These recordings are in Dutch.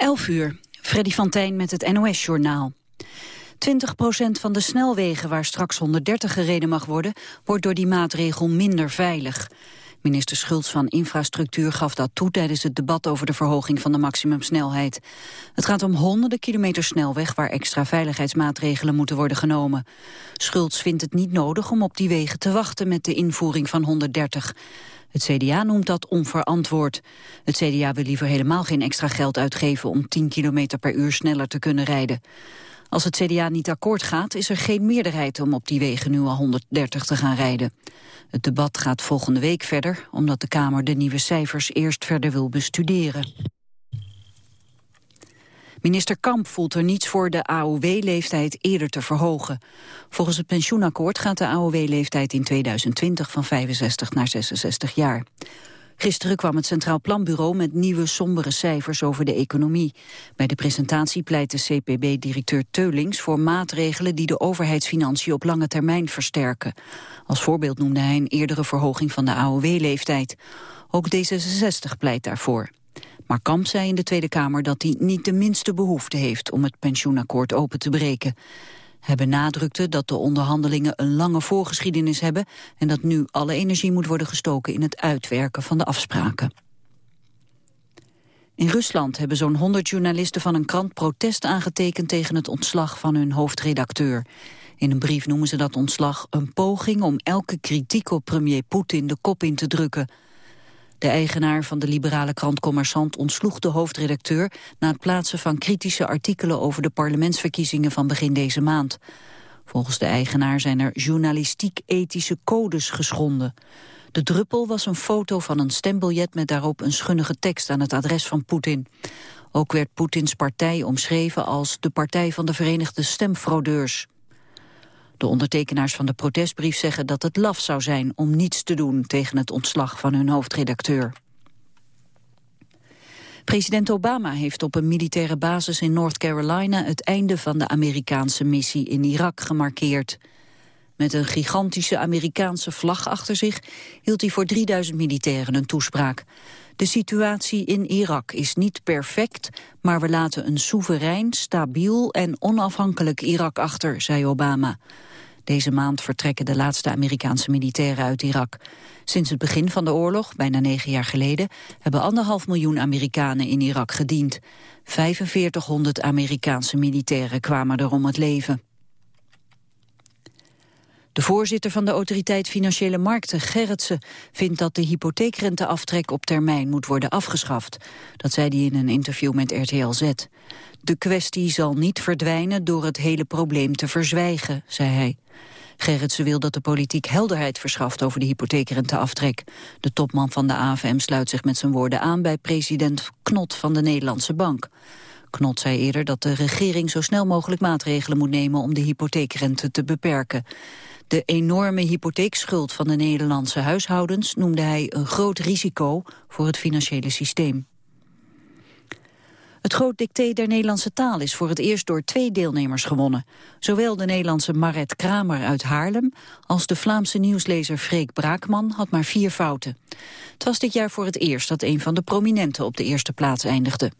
11 uur, Freddy van Tijn met het NOS-journaal. 20% van de snelwegen waar straks 130 gereden mag worden... wordt door die maatregel minder veilig. Minister Schultz van Infrastructuur gaf dat toe... tijdens het debat over de verhoging van de maximumsnelheid. Het gaat om honderden kilometer snelweg... waar extra veiligheidsmaatregelen moeten worden genomen. Schultz vindt het niet nodig om op die wegen te wachten... met de invoering van 130. Het CDA noemt dat onverantwoord. Het CDA wil liever helemaal geen extra geld uitgeven om 10 km per uur sneller te kunnen rijden. Als het CDA niet akkoord gaat, is er geen meerderheid om op die wegen nu al 130 te gaan rijden. Het debat gaat volgende week verder, omdat de Kamer de nieuwe cijfers eerst verder wil bestuderen. Minister Kamp voelt er niets voor de AOW-leeftijd eerder te verhogen. Volgens het pensioenakkoord gaat de AOW-leeftijd in 2020 van 65 naar 66 jaar. Gisteren kwam het Centraal Planbureau met nieuwe sombere cijfers over de economie. Bij de presentatie pleit de CPB-directeur Teulings voor maatregelen die de overheidsfinanciën op lange termijn versterken. Als voorbeeld noemde hij een eerdere verhoging van de AOW-leeftijd. Ook D66 pleit daarvoor. Maar Kamp zei in de Tweede Kamer dat hij niet de minste behoefte heeft om het pensioenakkoord open te breken. Hij benadrukte dat de onderhandelingen een lange voorgeschiedenis hebben en dat nu alle energie moet worden gestoken in het uitwerken van de afspraken. In Rusland hebben zo'n 100 journalisten van een krant protest aangetekend tegen het ontslag van hun hoofdredacteur. In een brief noemen ze dat ontslag een poging om elke kritiek op premier Poetin de kop in te drukken. De eigenaar van de liberale krant Commerçant ontsloeg de hoofdredacteur... na het plaatsen van kritische artikelen over de parlementsverkiezingen van begin deze maand. Volgens de eigenaar zijn er journalistiek-ethische codes geschonden. De druppel was een foto van een stembiljet met daarop een schunnige tekst aan het adres van Poetin. Ook werd Poetins partij omschreven als de partij van de Verenigde Stemfraudeurs. De ondertekenaars van de protestbrief zeggen dat het laf zou zijn om niets te doen tegen het ontslag van hun hoofdredacteur. President Obama heeft op een militaire basis in North Carolina het einde van de Amerikaanse missie in Irak gemarkeerd. Met een gigantische Amerikaanse vlag achter zich hield hij voor 3000 militairen een toespraak. De situatie in Irak is niet perfect, maar we laten een soeverein, stabiel en onafhankelijk Irak achter, zei Obama. Deze maand vertrekken de laatste Amerikaanse militairen uit Irak. Sinds het begin van de oorlog, bijna negen jaar geleden... hebben anderhalf miljoen Amerikanen in Irak gediend. 4500 Amerikaanse militairen kwamen er om het leven. De voorzitter van de Autoriteit Financiële Markten, Gerritsen, vindt dat de hypotheekrenteaftrek op termijn moet worden afgeschaft. Dat zei hij in een interview met RTL Z. De kwestie zal niet verdwijnen door het hele probleem te verzwijgen, zei hij. Gerritsen wil dat de politiek helderheid verschaft over de hypotheekrenteaftrek. De topman van de AFM sluit zich met zijn woorden aan bij president Knot van de Nederlandse Bank. Knot zei eerder dat de regering zo snel mogelijk maatregelen moet nemen om de hypotheekrente te beperken. De enorme hypotheekschuld van de Nederlandse huishoudens noemde hij een groot risico voor het financiële systeem. Het groot dicté der Nederlandse taal is voor het eerst door twee deelnemers gewonnen. Zowel de Nederlandse Maret Kramer uit Haarlem als de Vlaamse nieuwslezer Freek Braakman had maar vier fouten. Het was dit jaar voor het eerst dat een van de prominenten op de eerste plaats eindigde.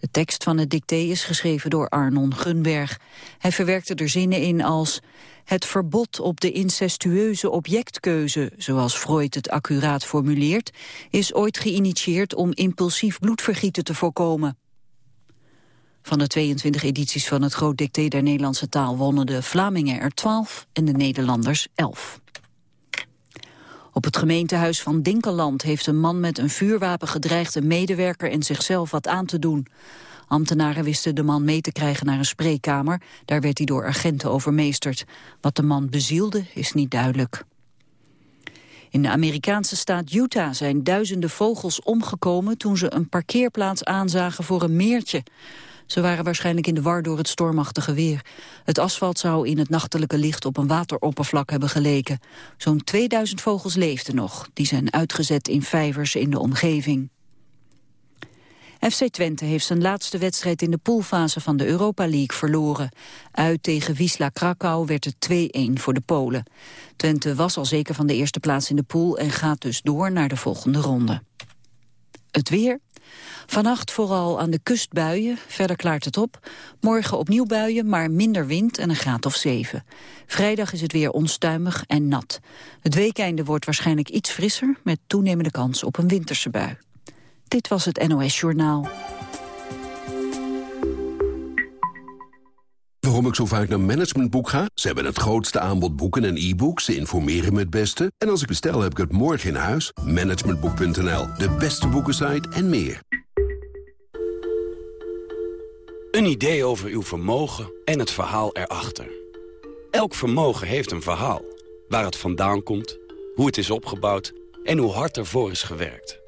De tekst van het dicté is geschreven door Arnon Gunberg. Hij verwerkte er zinnen in als... Het verbod op de incestueuze objectkeuze, zoals Freud het accuraat formuleert... is ooit geïnitieerd om impulsief bloedvergieten te voorkomen. Van de 22 edities van het Groot Dicté der Nederlandse taal wonnen de Vlamingen er 12 en de Nederlanders 11. Op het gemeentehuis van Dinkeland heeft een man met een vuurwapen gedreigd een medewerker en zichzelf wat aan te doen. Ambtenaren wisten de man mee te krijgen naar een spreekkamer. Daar werd hij door agenten overmeesterd. Wat de man bezielde is niet duidelijk. In de Amerikaanse staat Utah zijn duizenden vogels omgekomen... toen ze een parkeerplaats aanzagen voor een meertje. Ze waren waarschijnlijk in de war door het stormachtige weer. Het asfalt zou in het nachtelijke licht op een wateroppervlak hebben geleken. Zo'n 2000 vogels leefden nog. Die zijn uitgezet in vijvers in de omgeving. FC Twente heeft zijn laatste wedstrijd in de poolfase van de Europa League verloren. Uit tegen Wisla Krakau werd het 2-1 voor de Polen. Twente was al zeker van de eerste plaats in de pool en gaat dus door naar de volgende ronde. Het weer. Vannacht vooral aan de kust buien, verder klaart het op. Morgen opnieuw buien, maar minder wind en een graad of 7. Vrijdag is het weer onstuimig en nat. Het weekende wordt waarschijnlijk iets frisser... met toenemende kans op een winterse bui. Dit was het NOS Journaal. Waarom ik zo vaak naar Managementboek ga? Ze hebben het grootste aanbod boeken en e-books. Ze informeren me het beste. En als ik bestel, heb ik het morgen in huis. Managementboek.nl, de beste boekensite en meer. Een idee over uw vermogen en het verhaal erachter. Elk vermogen heeft een verhaal. Waar het vandaan komt, hoe het is opgebouwd en hoe hard ervoor is gewerkt.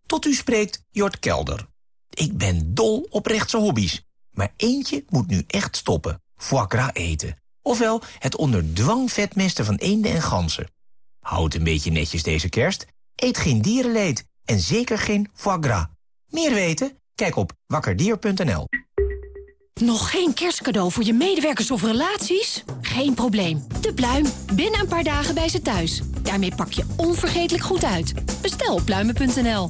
tot u spreekt Jort Kelder. Ik ben dol op rechtse hobby's. Maar eentje moet nu echt stoppen. Foie gras eten. Ofwel het onder dwang vetmesten van eenden en ganzen. Houd een beetje netjes deze kerst. Eet geen dierenleed. En zeker geen foie gras. Meer weten? Kijk op wakkerdier.nl. Nog geen kerstcadeau voor je medewerkers of relaties? Geen probleem. De Pluim. Binnen een paar dagen bij ze thuis. Daarmee pak je onvergetelijk goed uit. Bestel op pluimen.nl.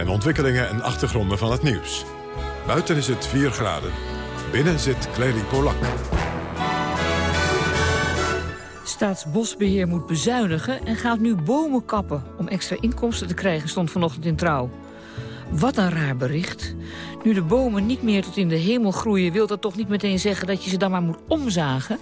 en ontwikkelingen en achtergronden van het nieuws. Buiten is het 4 graden. Binnen zit Clary Polak. Staatsbosbeheer moet bezuinigen en gaat nu bomen kappen... om extra inkomsten te krijgen, stond vanochtend in Trouw. Wat een raar bericht. Nu de bomen niet meer tot in de hemel groeien... wil dat toch niet meteen zeggen dat je ze dan maar moet omzagen?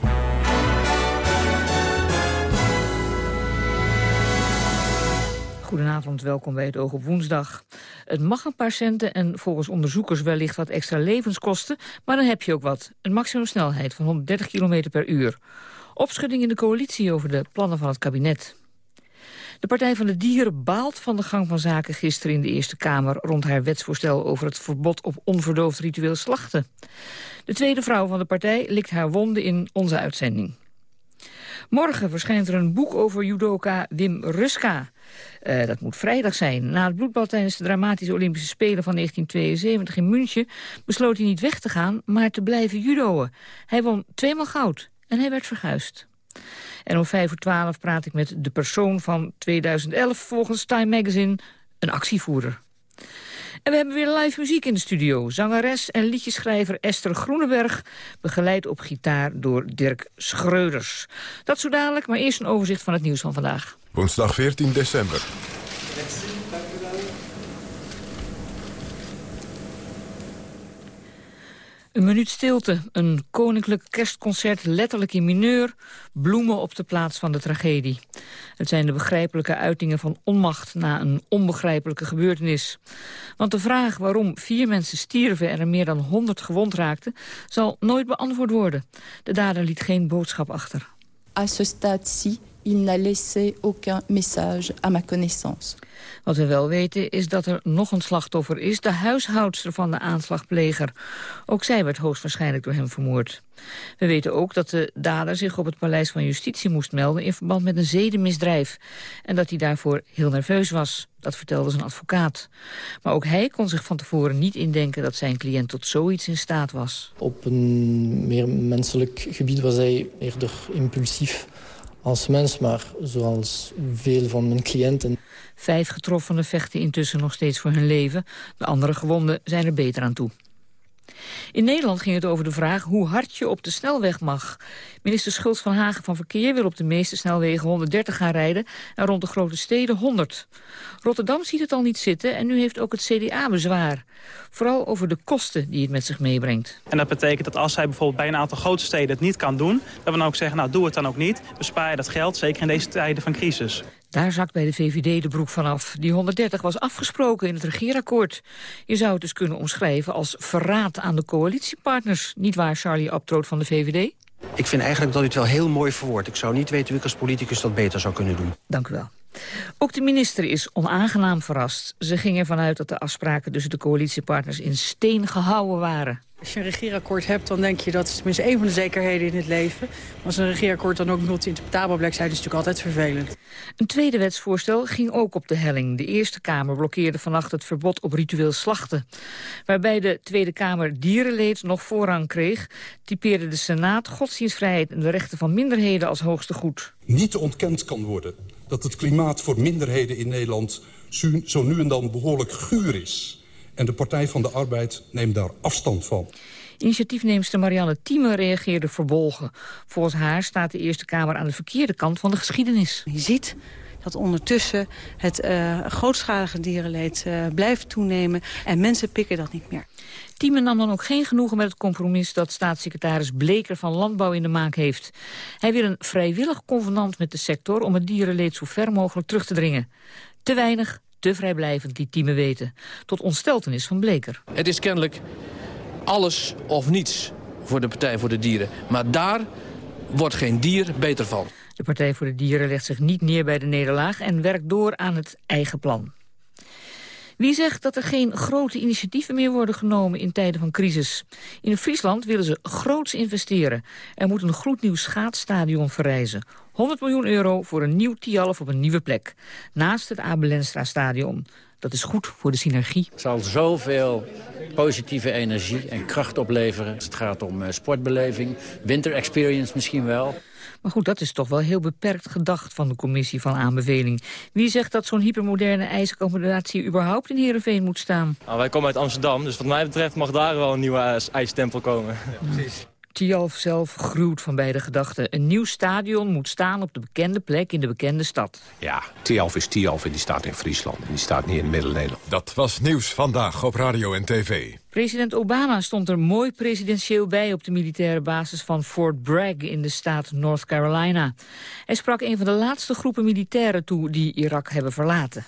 Goedenavond, welkom bij het Oog op Woensdag. Het mag een paar centen en volgens onderzoekers wellicht wat extra levens kosten... maar dan heb je ook wat. Een maximumsnelheid van 130 km per uur. Opschudding in de coalitie over de plannen van het kabinet. De Partij van de Dieren baalt van de gang van zaken gisteren in de Eerste Kamer... rond haar wetsvoorstel over het verbod op onverdoofd ritueel slachten. De tweede vrouw van de partij likt haar wonden in onze uitzending. Morgen verschijnt er een boek over judoka Wim Ruska. Uh, dat moet vrijdag zijn. Na het bloedbad tijdens de dramatische Olympische Spelen van 1972 in München... besloot hij niet weg te gaan, maar te blijven judoën. Hij won tweemaal goud en hij werd verguisd. En om vijf voor twaalf praat ik met de persoon van 2011 volgens Time Magazine, een actievoerder. En we hebben weer live muziek in de studio. Zangeres en liedjeschrijver Esther Groeneberg... begeleid op gitaar door Dirk Schreuders. Dat zo dadelijk, maar eerst een overzicht van het nieuws van vandaag. Woensdag 14 december. Een minuut stilte, een koninklijk kerstconcert letterlijk in mineur... bloemen op de plaats van de tragedie. Het zijn de begrijpelijke uitingen van onmacht na een onbegrijpelijke gebeurtenis. Want de vraag waarom vier mensen stierven en er meer dan honderd gewond raakten... zal nooit beantwoord worden. De dader liet geen boodschap achter. À ce stade-ci, il n'a laissé aucun message à ma connaissance. Wat we wel weten is dat er nog een slachtoffer is, de huishoudster van de aanslagpleger. Ook zij werd hoogstwaarschijnlijk door hem vermoord. We weten ook dat de dader zich op het paleis van justitie moest melden in verband met een zedenmisdrijf. En dat hij daarvoor heel nerveus was. Dat vertelde zijn advocaat. Maar ook hij kon zich van tevoren niet indenken dat zijn cliënt tot zoiets in staat was. Op een meer menselijk gebied was hij eerder impulsief als mens, maar zoals veel van mijn cliënten. Vijf getroffenen vechten intussen nog steeds voor hun leven. De andere gewonden zijn er beter aan toe. In Nederland ging het over de vraag hoe hard je op de snelweg mag. Minister Schultz van Hagen van Verkeer wil op de meeste snelwegen 130 gaan rijden... en rond de grote steden 100. Rotterdam ziet het al niet zitten en nu heeft ook het CDA bezwaar. Vooral over de kosten die het met zich meebrengt. En dat betekent dat als zij bijvoorbeeld bij een aantal grote steden het niet kan doen... dat we dan ook zeggen, nou doe het dan ook niet. Bespaar je dat geld, zeker in deze tijden van crisis. Daar zakt bij de VVD de broek vanaf. Die 130 was afgesproken in het regeerakkoord. Je zou het dus kunnen omschrijven als verraad aan de coalitiepartners. Niet waar, Charlie Abtroot van de VVD? Ik vind eigenlijk dat u het wel heel mooi verwoord. Ik zou niet weten hoe ik als politicus dat beter zou kunnen doen. Dank u wel. Ook de minister is onaangenaam verrast. Ze ging ervan uit dat de afspraken tussen de coalitiepartners in steen gehouden waren. Als je een regeerakkoord hebt, dan denk je dat is tenminste één van de zekerheden in het leven. Maar als een regeerakkoord dan ook multi-interpretabel blijkt zijn, is het natuurlijk altijd vervelend. Een tweede wetsvoorstel ging ook op de helling. De Eerste Kamer blokkeerde vannacht het verbod op ritueel slachten. Waarbij de Tweede Kamer dierenleed nog voorrang kreeg, typeerde de Senaat godsdienstvrijheid en de rechten van minderheden als hoogste goed. Niet ontkend kan worden dat het klimaat voor minderheden in Nederland zo nu en dan behoorlijk guur is. En de Partij van de Arbeid neemt daar afstand van. Initiatiefneemster Marianne Thieme reageerde verbolgen. Volgens haar staat de Eerste Kamer aan de verkeerde kant van de geschiedenis. Je ziet dat ondertussen het uh, grootschalige dierenleed uh, blijft toenemen... en mensen pikken dat niet meer. Thieme nam dan ook geen genoegen met het compromis dat staatssecretaris Bleker van Landbouw in de maak heeft. Hij wil een vrijwillig convenant met de sector om het dierenleed zo ver mogelijk terug te dringen. Te weinig, te vrijblijvend, liet Tieme weten. Tot ontsteltenis van Bleker. Het is kennelijk alles of niets voor de Partij voor de Dieren. Maar daar wordt geen dier beter van. De Partij voor de Dieren legt zich niet neer bij de nederlaag... en werkt door aan het eigen plan. Wie zegt dat er geen grote initiatieven meer worden genomen in tijden van crisis? In Friesland willen ze groots investeren. Er moet een gloednieuw schaatsstadion verrijzen. 100 miljoen euro voor een nieuw Tialf op een nieuwe plek. Naast het Abelenstra stadion. Dat is goed voor de synergie. Het zal zoveel positieve energie en kracht opleveren. Het gaat om eh, sportbeleving, winter experience misschien wel. Maar goed, dat is toch wel heel beperkt gedacht van de commissie van aanbeveling. Wie zegt dat zo'n hypermoderne ijsaccommodatie überhaupt in Heerenveen moet staan? Nou, wij komen uit Amsterdam, dus wat mij betreft mag daar wel een nieuwe ijstempel komen. precies. Tialf zelf gruwt van beide gedachten. Een nieuw stadion moet staan op de bekende plek in de bekende stad. Ja, Tialf is Tialf en die staat in Friesland. En die staat niet in Midden-Nederland. Dat was Nieuws Vandaag op Radio en TV. President Obama stond er mooi presidentieel bij op de militaire basis van Fort Bragg in de staat North Carolina. Hij sprak een van de laatste groepen militairen toe die Irak hebben verlaten.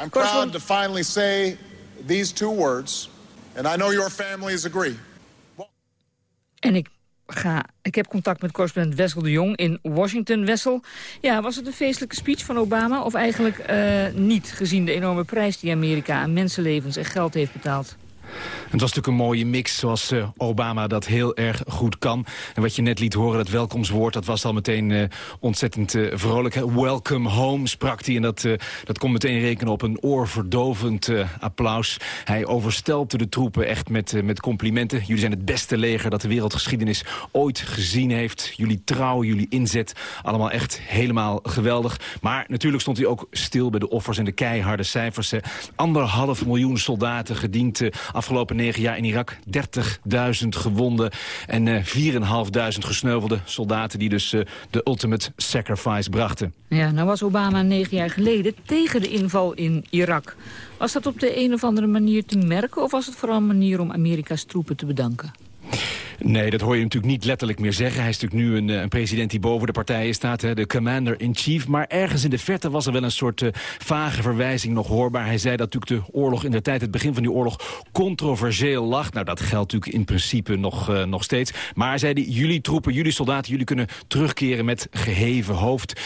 I'm proud to finally say these two words, and I know your families agree. En ik ga, ik heb contact met correspondent Wessel de Jong in Washington. Wessel, ja, was het een feestelijke speech van Obama of eigenlijk uh, niet... gezien de enorme prijs die Amerika aan mensenlevens en geld heeft betaald? Het was natuurlijk een mooie mix zoals uh, Obama dat heel erg goed kan. En wat je net liet horen, dat welkomstwoord, dat was al meteen uh, ontzettend uh, vrolijk. Welcome home sprak hij en dat, dat kon meteen rekenen op een oorverdovend applaus. Hij overstelpte de troepen echt met, met complimenten. Jullie zijn het beste leger dat de wereldgeschiedenis ooit gezien heeft. Jullie trouw, jullie inzet, allemaal echt helemaal geweldig. Maar natuurlijk stond hij ook stil bij de offers en de keiharde cijfers. Anderhalf miljoen soldaten gediend afgelopen negen jaar in Irak 30.000 gewonden en uh, 4.500 gesneuvelde soldaten die dus uh, de ultimate sacrifice brachten. Ja, nou was Obama negen jaar geleden tegen de inval in Irak. Was dat op de een of andere manier te merken of was het vooral een manier om Amerika's troepen te bedanken? Nee, dat hoor je natuurlijk niet letterlijk meer zeggen. Hij is natuurlijk nu een, eh, een president die boven de partijen staat, hè, de commander-in-chief. Maar ergens in de verte was er wel een soort uh, vage verwijzing nog hoorbaar. Hij zei dat natuurlijk de oorlog in de tijd, het begin van die oorlog, controversieel lag. Nou, dat geldt natuurlijk in principe nog, uh, nog steeds. Maar hij zei, jullie troepen, jullie soldaten, jullie kunnen terugkeren met geheven hoofd.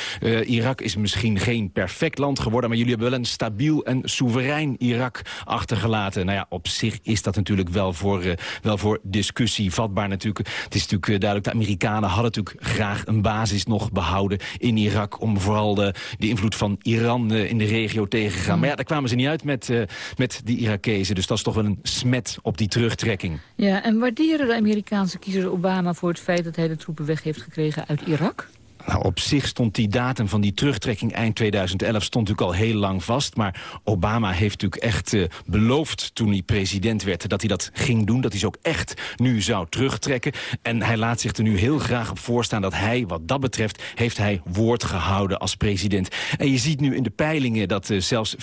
Irak is misschien geen perfect land geworden, maar jullie hebben wel een stabiel en soeverein Irak achtergelaten. Nou ja, op zich is dat natuurlijk wel voor, wel voor discussie vatbaar natuurlijk. Het is natuurlijk eh, duidelijk, de Amerikanen hadden natuurlijk graag een basis nog behouden in Irak... om vooral de, de invloed van Iran eh, in de regio tegen te gaan. Maar ja, daar kwamen ze niet uit met, uh, met die Irakezen. Dus dat is toch wel een smet op die terugtrekking. Ja, en waarderen de Amerikaanse kiezers Obama voor het feit dat hij de troepen weg heeft gekregen uit Irak? Nou, op zich stond die datum van die terugtrekking eind 2011 stond natuurlijk al heel lang vast. Maar Obama heeft natuurlijk echt uh, beloofd toen hij president werd... dat hij dat ging doen, dat hij ze ook echt nu zou terugtrekken. En hij laat zich er nu heel graag op voorstaan dat hij, wat dat betreft... heeft hij woord gehouden als president. En je ziet nu in de peilingen dat uh, zelfs 45%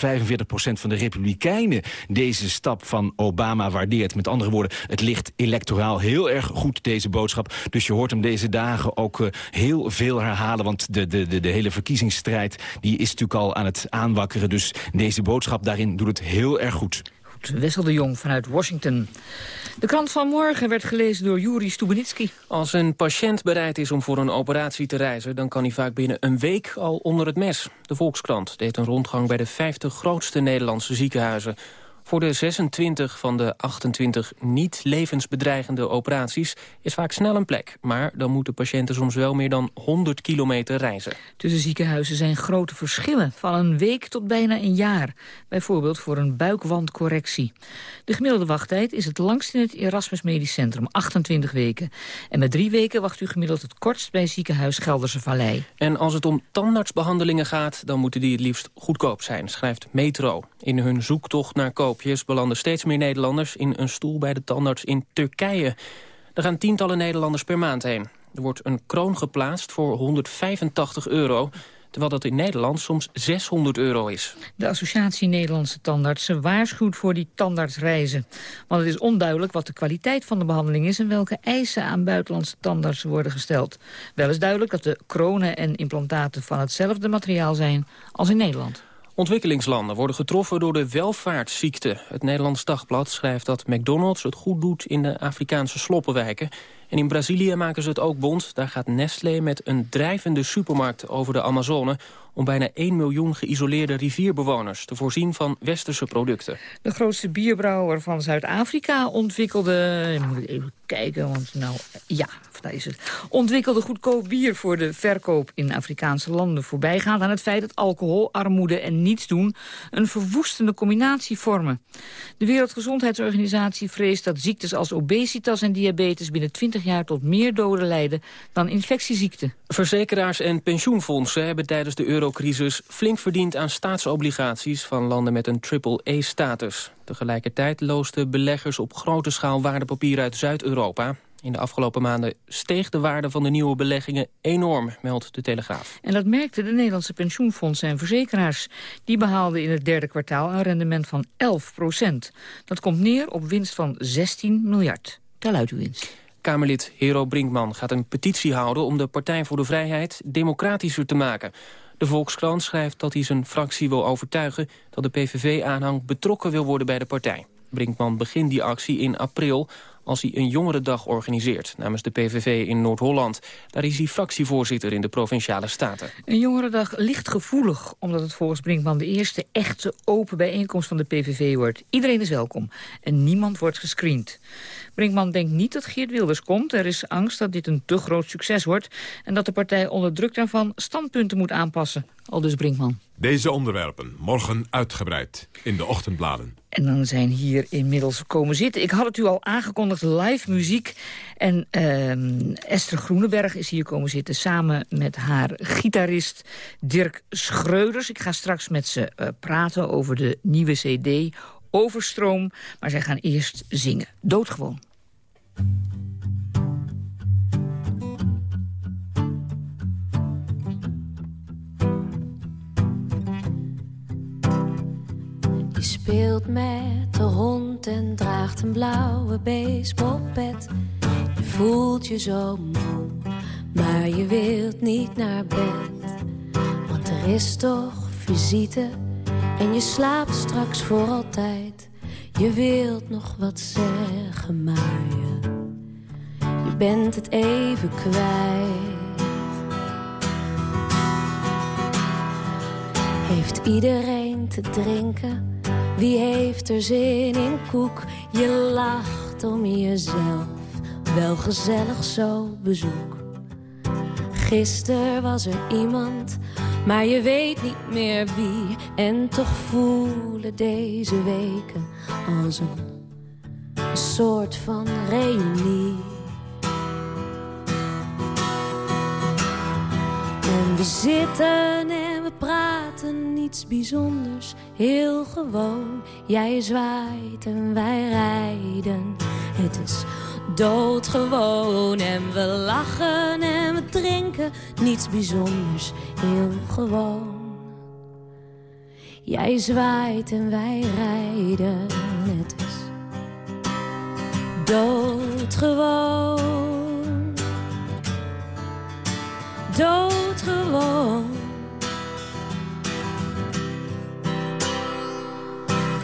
van de republikeinen... deze stap van Obama waardeert. Met andere woorden, het ligt electoraal heel erg goed, deze boodschap. Dus je hoort hem deze dagen ook uh, heel veel herhalen. Want de, de, de, de hele verkiezingsstrijd die is natuurlijk al aan het aanwakkeren. Dus deze boodschap daarin doet het heel erg goed. Wessel de Jong vanuit Washington. De krant van morgen werd gelezen door Juri Stubenitski. Als een patiënt bereid is om voor een operatie te reizen... dan kan hij vaak binnen een week al onder het mes. De Volkskrant deed een rondgang bij de 50 grootste Nederlandse ziekenhuizen. Voor de 26 van de 28 niet levensbedreigende operaties is vaak snel een plek. Maar dan moeten patiënten soms wel meer dan 100 kilometer reizen. Tussen ziekenhuizen zijn grote verschillen, van een week tot bijna een jaar. Bijvoorbeeld voor een buikwandcorrectie. De gemiddelde wachttijd is het langst in het Erasmus Medisch Centrum, 28 weken. En met drie weken wacht u gemiddeld het kortst bij ziekenhuis Gelderse Vallei. En als het om tandartsbehandelingen gaat, dan moeten die het liefst goedkoop zijn, schrijft Metro. In hun zoektocht naar koop belanden steeds meer Nederlanders in een stoel bij de tandarts in Turkije. Er gaan tientallen Nederlanders per maand heen. Er wordt een kroon geplaatst voor 185 euro terwijl dat in Nederland soms 600 euro is. De Associatie Nederlandse Tandartsen waarschuwt voor die tandartsreizen. Want het is onduidelijk wat de kwaliteit van de behandeling is... en welke eisen aan buitenlandse tandartsen worden gesteld. Wel is duidelijk dat de kronen en implantaten van hetzelfde materiaal zijn als in Nederland. Ontwikkelingslanden worden getroffen door de welvaartsziekte. Het Nederlands Dagblad schrijft dat McDonald's het goed doet in de Afrikaanse sloppenwijken. En in Brazilië maken ze het ook bond. Daar gaat Nestlé met een drijvende supermarkt over de Amazone om bijna 1 miljoen geïsoleerde rivierbewoners te voorzien van westerse producten. De grootste bierbrouwer van Zuid-Afrika ontwikkelde... moet ik even kijken, want nou, ja, daar is het. Ontwikkelde goedkoop bier voor de verkoop in Afrikaanse landen. Voorbijgaand aan het feit dat alcohol, armoede en niets doen... een verwoestende combinatie vormen. De Wereldgezondheidsorganisatie vreest dat ziektes als obesitas en diabetes... binnen 20 jaar tot meer doden leiden dan infectieziekten. Verzekeraars en pensioenfondsen hebben tijdens de eurocrisis flink verdiend aan staatsobligaties van landen met een triple-E-status. Tegelijkertijd loosten beleggers op grote schaal waardepapieren uit Zuid-Europa. In de afgelopen maanden steeg de waarde van de nieuwe beleggingen enorm, meldt de Telegraaf. En dat merkten de Nederlandse pensioenfondsen en verzekeraars. Die behaalden in het derde kwartaal een rendement van 11 procent. Dat komt neer op winst van 16 miljard. Tel uit uw winst. Kamerlid Hero Brinkman gaat een petitie houden om de Partij voor de Vrijheid democratischer te maken. De Volkskrant schrijft dat hij zijn fractie wil overtuigen dat de PVV-aanhang betrokken wil worden bij de partij. Brinkman begint die actie in april als hij een jongerendag organiseert namens de PVV in Noord-Holland. Daar is hij fractievoorzitter in de Provinciale Staten. Een jongerendag ligt gevoelig, omdat het volgens Brinkman de eerste echte open bijeenkomst van de PVV wordt. Iedereen is welkom en niemand wordt gescreend. Brinkman denkt niet dat Geert Wilders komt. Er is angst dat dit een te groot succes wordt... en dat de partij onder druk daarvan standpunten moet aanpassen. Al dus Brinkman. Deze onderwerpen morgen uitgebreid in de ochtendbladen. En dan zijn hier inmiddels komen zitten. Ik had het u al aangekondigd, live muziek. En uh, Esther Groeneberg is hier komen zitten samen met haar gitarist Dirk Schreuders. Ik ga straks met ze uh, praten over de nieuwe cd Overstroom. Maar zij gaan eerst zingen. Doodgewoon. Je speelt met de hond en draagt een blauwe baseballpet. Je voelt je zo moe, maar je wilt niet naar bed. Want er is toch visite en je slaapt straks voor altijd. Je wilt nog wat zeggen, maar je, bent het even kwijt. Heeft iedereen te drinken? Wie heeft er zin in koek? Je lacht om jezelf, wel gezellig zo bezoek. Gisteren was er iemand, maar je weet niet meer wie. En toch voelen deze weken als een, soort van reunie. We zitten en we praten niets bijzonders, heel gewoon. Jij zwaait en wij rijden. Het is doodgewoon en we lachen en we drinken niets bijzonders, heel gewoon. Jij zwaait en wij rijden. Het is doodgewoon. Doodgewoon.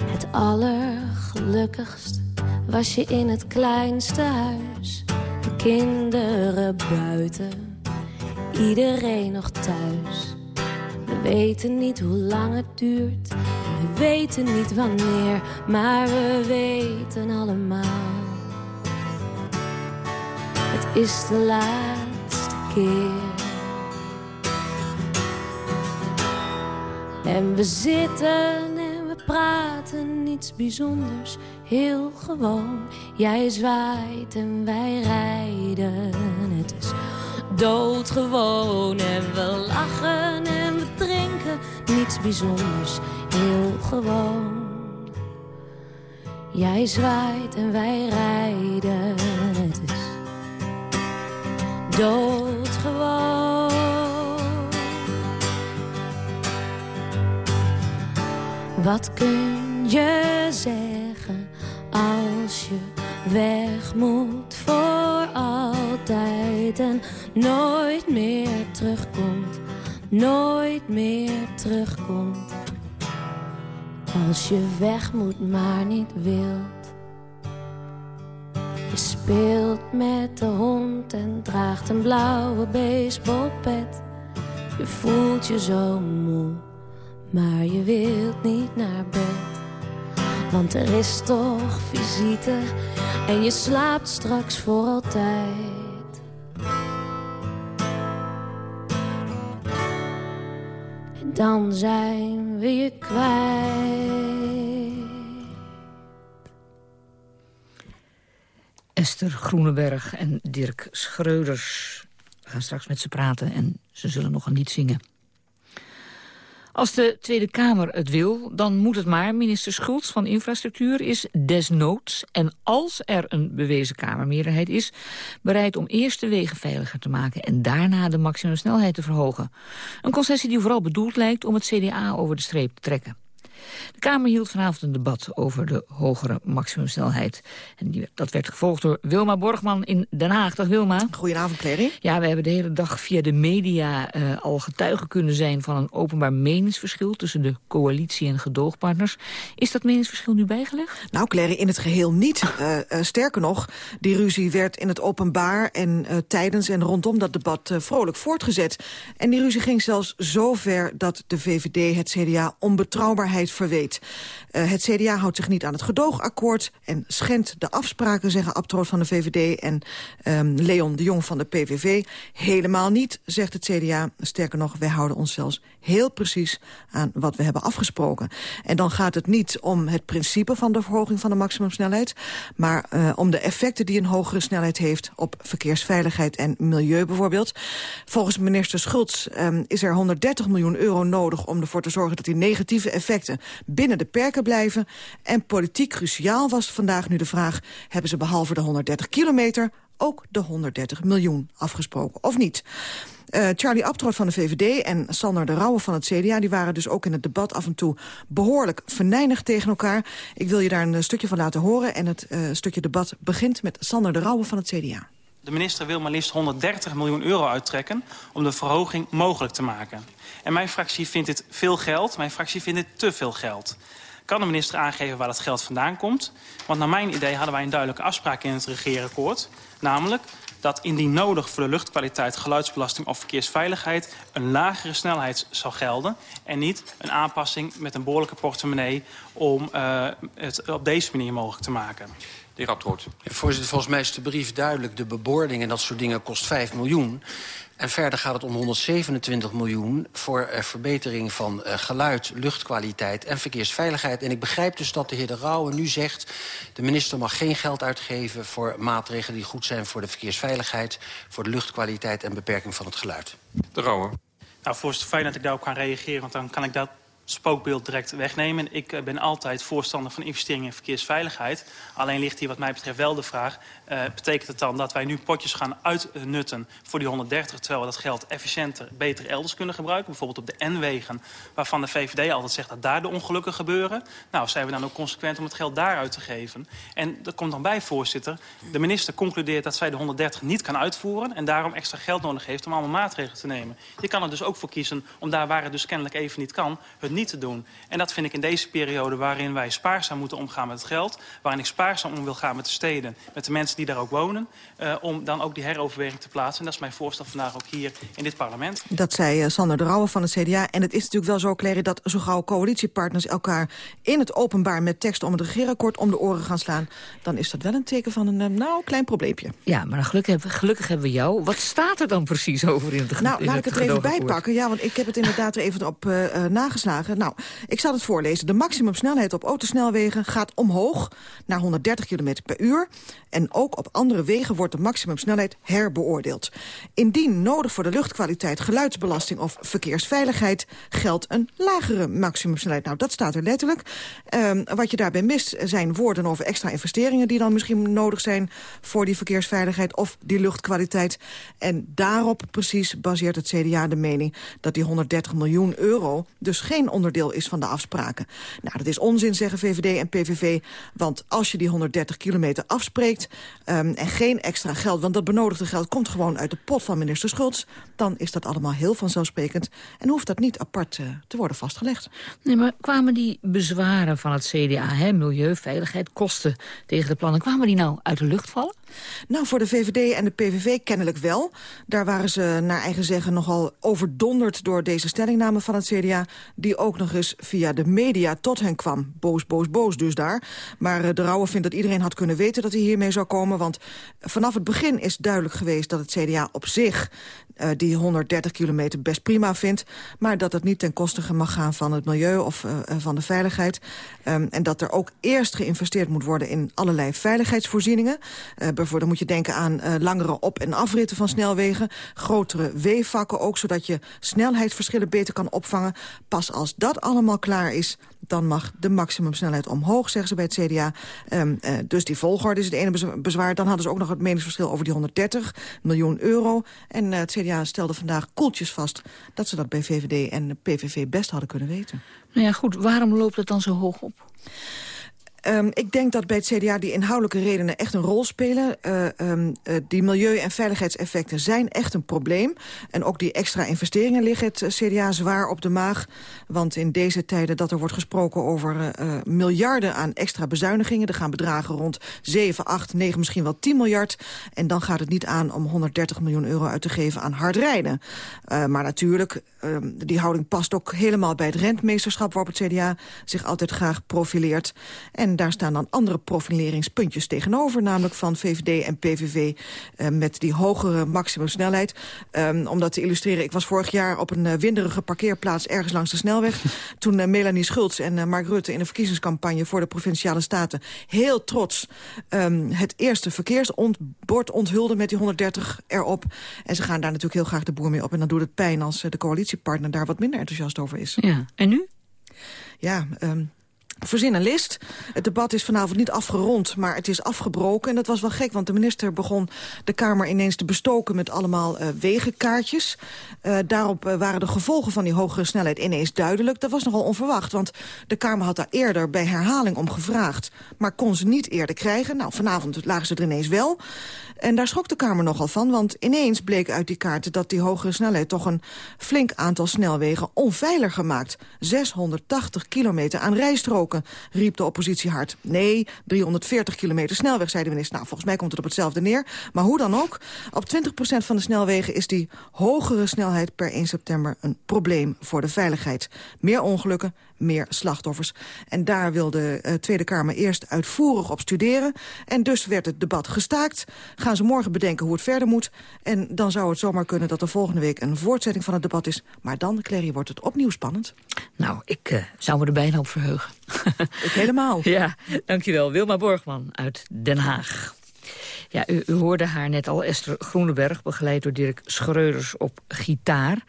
Het allergelukkigst was je in het kleinste huis. De kinderen buiten, iedereen nog thuis. We weten niet hoe lang het duurt. We weten niet wanneer, maar we weten allemaal. Het is de laatste keer. En we zitten en we praten niets bijzonders, heel gewoon. Jij zwaait en wij rijden. Het is doodgewoon en we lachen en we drinken niets bijzonders, heel gewoon. Jij zwaait en wij rijden. Het is doodgewoon. Wat kun je zeggen als je weg moet voor altijd en nooit meer terugkomt, nooit meer terugkomt. Als je weg moet maar niet wilt. Je speelt met de hond en draagt een blauwe baseballpet. Je voelt je zo moe, maar je wilt niet naar bed. Want er is toch visite en je slaapt straks voor altijd. En dan zijn we je kwijt. Esther Groeneberg en Dirk Schreuders. Gaan straks met ze praten en ze zullen nog een lied zingen. Als de Tweede Kamer het wil, dan moet het maar. Minister Schultz van Infrastructuur is desnoods... en als er een bewezen Kamermeerderheid is... bereid om eerst de wegen veiliger te maken... en daarna de maximumsnelheid te verhogen. Een concessie die vooral bedoeld lijkt om het CDA over de streep te trekken. De Kamer hield vanavond een debat over de hogere maximumsnelheid. En die, dat werd gevolgd door Wilma Borgman in Den Haag. Dag Wilma. Goedenavond, Clary. Ja, we hebben de hele dag via de media uh, al getuigen kunnen zijn... van een openbaar meningsverschil tussen de coalitie en gedoogpartners. Is dat meningsverschil nu bijgelegd? Nou, Clary, in het geheel niet. Uh, uh, sterker nog, die ruzie werd in het openbaar... en tijdens en rondom dat debat vrolijk voortgezet. En die ruzie ging zelfs zo ver dat de VVD het CDA onbetrouwbaarheid verweet. Uh, het CDA houdt zich niet aan het gedoogakkoord... en schendt de afspraken, zeggen Abtroot van de VVD... en um, Leon de Jong van de PVV. Helemaal niet, zegt het CDA. Sterker nog, wij houden ons zelfs heel precies aan wat we hebben afgesproken. En dan gaat het niet om het principe van de verhoging van de maximumsnelheid... maar uh, om de effecten die een hogere snelheid heeft... op verkeersveiligheid en milieu bijvoorbeeld. Volgens minister Schultz um, is er 130 miljoen euro nodig... om ervoor te zorgen dat die negatieve effecten binnen de perken blijven. En politiek cruciaal was vandaag nu de vraag... hebben ze behalve de 130 kilometer ook de 130 miljoen afgesproken, of niet? Uh, Charlie Abtroot van de VVD en Sander de Rauwe van het CDA... die waren dus ook in het debat af en toe behoorlijk venijnig tegen elkaar. Ik wil je daar een stukje van laten horen. En het uh, stukje debat begint met Sander de Rauwe van het CDA. De minister wil maar liefst 130 miljoen euro uittrekken... om de verhoging mogelijk te maken. En mijn fractie vindt dit veel geld. Mijn fractie vindt dit te veel geld. Kan de minister aangeven waar dat geld vandaan komt? Want naar mijn idee hadden wij een duidelijke afspraak in het regeerakkoord. Namelijk dat indien nodig voor de luchtkwaliteit, geluidsbelasting of verkeersveiligheid... een lagere snelheid zal gelden en niet een aanpassing met een behoorlijke portemonnee... om uh, het op deze manier mogelijk te maken. De heer Abtroot. Voorzitter, volgens mij is de brief duidelijk. De beboording en dat soort dingen kost 5 miljoen. En verder gaat het om 127 miljoen voor uh, verbetering van uh, geluid, luchtkwaliteit en verkeersveiligheid. En ik begrijp dus dat de heer De Rauwe nu zegt... de minister mag geen geld uitgeven voor maatregelen die goed zijn voor de verkeersveiligheid... voor de luchtkwaliteit en beperking van het geluid. De Rauwe. Nou, voorzitter, fijn dat ik daarop kan reageren, want dan kan ik dat spookbeeld direct wegnemen. Ik eh, ben altijd voorstander van investeringen in verkeersveiligheid. Alleen ligt hier wat mij betreft wel de vraag... Uh, betekent het dan dat wij nu potjes gaan uitnutten voor die 130... terwijl we dat geld efficiënter, beter elders kunnen gebruiken? Bijvoorbeeld op de N-wegen, waarvan de VVD altijd zegt... dat daar de ongelukken gebeuren. Nou, zijn we dan ook consequent om het geld daaruit te geven? En dat komt dan bij, voorzitter. De minister concludeert dat zij de 130 niet kan uitvoeren... en daarom extra geld nodig heeft om allemaal maatregelen te nemen. Je kan er dus ook voor kiezen om daar waar het dus kennelijk even niet kan... het niet te doen. En dat vind ik in deze periode waarin wij spaarzaam moeten omgaan met het geld... waarin ik spaarzaam om wil gaan met de steden, met de mensen die daar ook wonen... Uh, om dan ook die heroverweging te plaatsen. En dat is mijn voorstel vandaag ook hier in dit parlement. Dat zei uh, Sander de Rauwe van het CDA. En het is natuurlijk wel zo, Clary, dat zo gauw coalitiepartners elkaar... in het openbaar met tekst om het regeerakkoord om de oren gaan slaan... dan is dat wel een teken van een, uh, nou, klein probleempje. Ja, maar gelukkig hebben, gelukkig hebben we jou. Wat staat er dan precies over in het Nou, in laat ik het er even bijpakken. Ja, want ik heb het inderdaad er even op nageslagen. Nou, ik zal het voorlezen. De maximumsnelheid op autosnelwegen gaat omhoog naar 130 km per uur. En ook op andere wegen wordt de maximumsnelheid herbeoordeeld. Indien nodig voor de luchtkwaliteit, geluidsbelasting of verkeersveiligheid... geldt een lagere maximumsnelheid. Nou, dat staat er letterlijk. Um, wat je daarbij mist zijn woorden over extra investeringen... die dan misschien nodig zijn voor die verkeersveiligheid of die luchtkwaliteit. En daarop precies baseert het CDA de mening... dat die 130 miljoen euro dus geen onderdeel is van de afspraken. Nou, dat is onzin, zeggen VVD en PVV. Want als je die 130 kilometer afspreekt um, en geen extra geld... want dat benodigde geld komt gewoon uit de pot van minister Schultz... dan is dat allemaal heel vanzelfsprekend... en hoeft dat niet apart uh, te worden vastgelegd. Nee, maar kwamen die bezwaren van het CDA, hè, milieu, veiligheid, kosten tegen de plannen... kwamen die nou uit de lucht vallen? Nou, voor de VVD en de PVV kennelijk wel. Daar waren ze naar eigen zeggen nogal overdonderd door deze stellingname van het CDA... die ook nog eens via de media tot hen kwam. Boos, boos, boos dus daar. Maar uh, de Rauwe vindt dat iedereen had kunnen weten dat hij hiermee zou komen... want vanaf het begin is duidelijk geweest dat het CDA op zich... Uh, die 130 kilometer best prima vindt... maar dat het niet ten koste mag gaan van het milieu of uh, van de veiligheid. Um, en dat er ook eerst geïnvesteerd moet worden in allerlei veiligheidsvoorzieningen. Uh, bijvoorbeeld moet je denken aan langere op- en afritten van snelwegen... grotere weefvakken ook, zodat je snelheidsverschillen beter kan opvangen. Pas als dat allemaal klaar is, dan mag de maximumsnelheid omhoog, zeggen ze bij het CDA. Um, uh, dus die volgorde is het ene bezwaar. Dan hadden ze ook nog het meningsverschil over die 130 miljoen euro. En uh, het CDA stelde vandaag koeltjes vast... dat ze dat bij VVD en PVV best hadden kunnen weten. Nou ja, goed. Waarom loopt het dan zo hoog op? Um, ik denk dat bij het CDA die inhoudelijke redenen echt een rol spelen. Uh, um, uh, die milieu- en veiligheidseffecten zijn echt een probleem. En ook die extra investeringen liggen het CDA zwaar op de maag. Want in deze tijden dat er wordt gesproken over miljarden aan extra bezuinigingen... er gaan bedragen rond 7, 8, 9, misschien wel 10 miljard. En dan gaat het niet aan om 130 miljoen euro uit te geven aan hard rijden. maar natuurlijk, um, die houding past ook helemaal bij het rentmeesterschap... waarop het CDA zich altijd graag profileert. En daar staan dan andere profileringspuntjes tegenover... namelijk van VVD en PVV uh, met die hogere maximumsnelheid. Um, om dat te illustreren, ik was vorig jaar op een uh, winderige parkeerplaats... ergens langs de snelweg, toen uh, Melanie Schultz en uh, Mark Rutte... in de verkiezingscampagne voor de Provinciale Staten... heel trots um, het eerste verkeersbord onthulden met die 130 erop. En ze gaan daar natuurlijk heel graag de boer mee op. En dan doet het pijn als de coalitiepartner daar wat minder enthousiast over is. Ja, en nu? Ja, um, Verzin een list. Het debat is vanavond niet afgerond, maar het is afgebroken. En dat was wel gek, want de minister begon de Kamer ineens te bestoken... met allemaal uh, wegenkaartjes. Uh, daarop uh, waren de gevolgen van die hogere snelheid ineens duidelijk. Dat was nogal onverwacht, want de Kamer had daar eerder bij herhaling om gevraagd... maar kon ze niet eerder krijgen. Nou, vanavond lagen ze er ineens wel. En daar schrok de Kamer nogal van, want ineens bleek uit die kaarten... dat die hogere snelheid toch een flink aantal snelwegen onveiliger maakt. 680 kilometer aan rijstroken, riep de oppositie hard. Nee, 340 kilometer snelweg, zei de minister. Nou, volgens mij komt het op hetzelfde neer. Maar hoe dan ook, op 20% van de snelwegen is die hogere snelheid per 1 september een probleem voor de veiligheid. Meer ongelukken, meer slachtoffers. En daar wil de uh, Tweede Kamer eerst uitvoerig op studeren. En dus werd het debat gestaakt. Gaan ze morgen bedenken hoe het verder moet. En dan zou het zomaar kunnen dat er volgende week een voortzetting van het debat is. Maar dan, Clary, wordt het opnieuw spannend. Nou, ik uh, zou me er bijna op verheugen. ik helemaal. Ja, dankjewel. Wilma Borgman uit Den Haag. Ja, u, u, hoorde haar net al, Esther Groeneberg, begeleid door Dirk Schreuders op gitaar.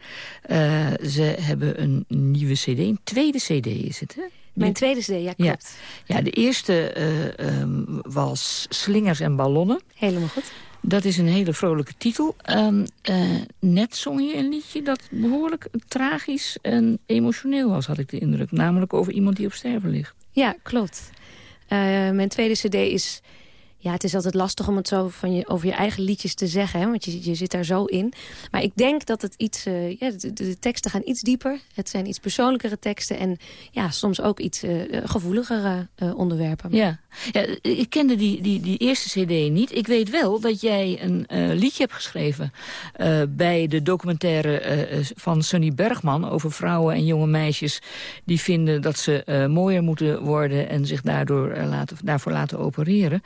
Uh, ze hebben een nieuwe cd, een tweede cd is het, hè? Mijn tweede cd, ja, klopt. Ja, ja de eerste uh, um, was Slingers en Ballonnen. Helemaal goed. Dat is een hele vrolijke titel. Um, uh, net zong je een liedje dat behoorlijk tragisch en emotioneel was, had ik de indruk. Namelijk over iemand die op sterven ligt. Ja, klopt. Uh, mijn tweede cd is ja, het is altijd lastig om het zo van je, over je eigen liedjes te zeggen. Hè, want je, je zit daar zo in. Maar ik denk dat het iets... Uh, ja, de, de, teksten gaan iets dieper. Het zijn iets persoonlijkere teksten. En ja, soms ook iets uh, gevoeligere uh, onderwerpen. Ja. Ja, ik kende die, die, die eerste cd niet. Ik weet wel dat jij een liedje hebt geschreven... bij de documentaire van Sunny Bergman... over vrouwen en jonge meisjes... die vinden dat ze mooier moeten worden... en zich daardoor laten, daarvoor laten opereren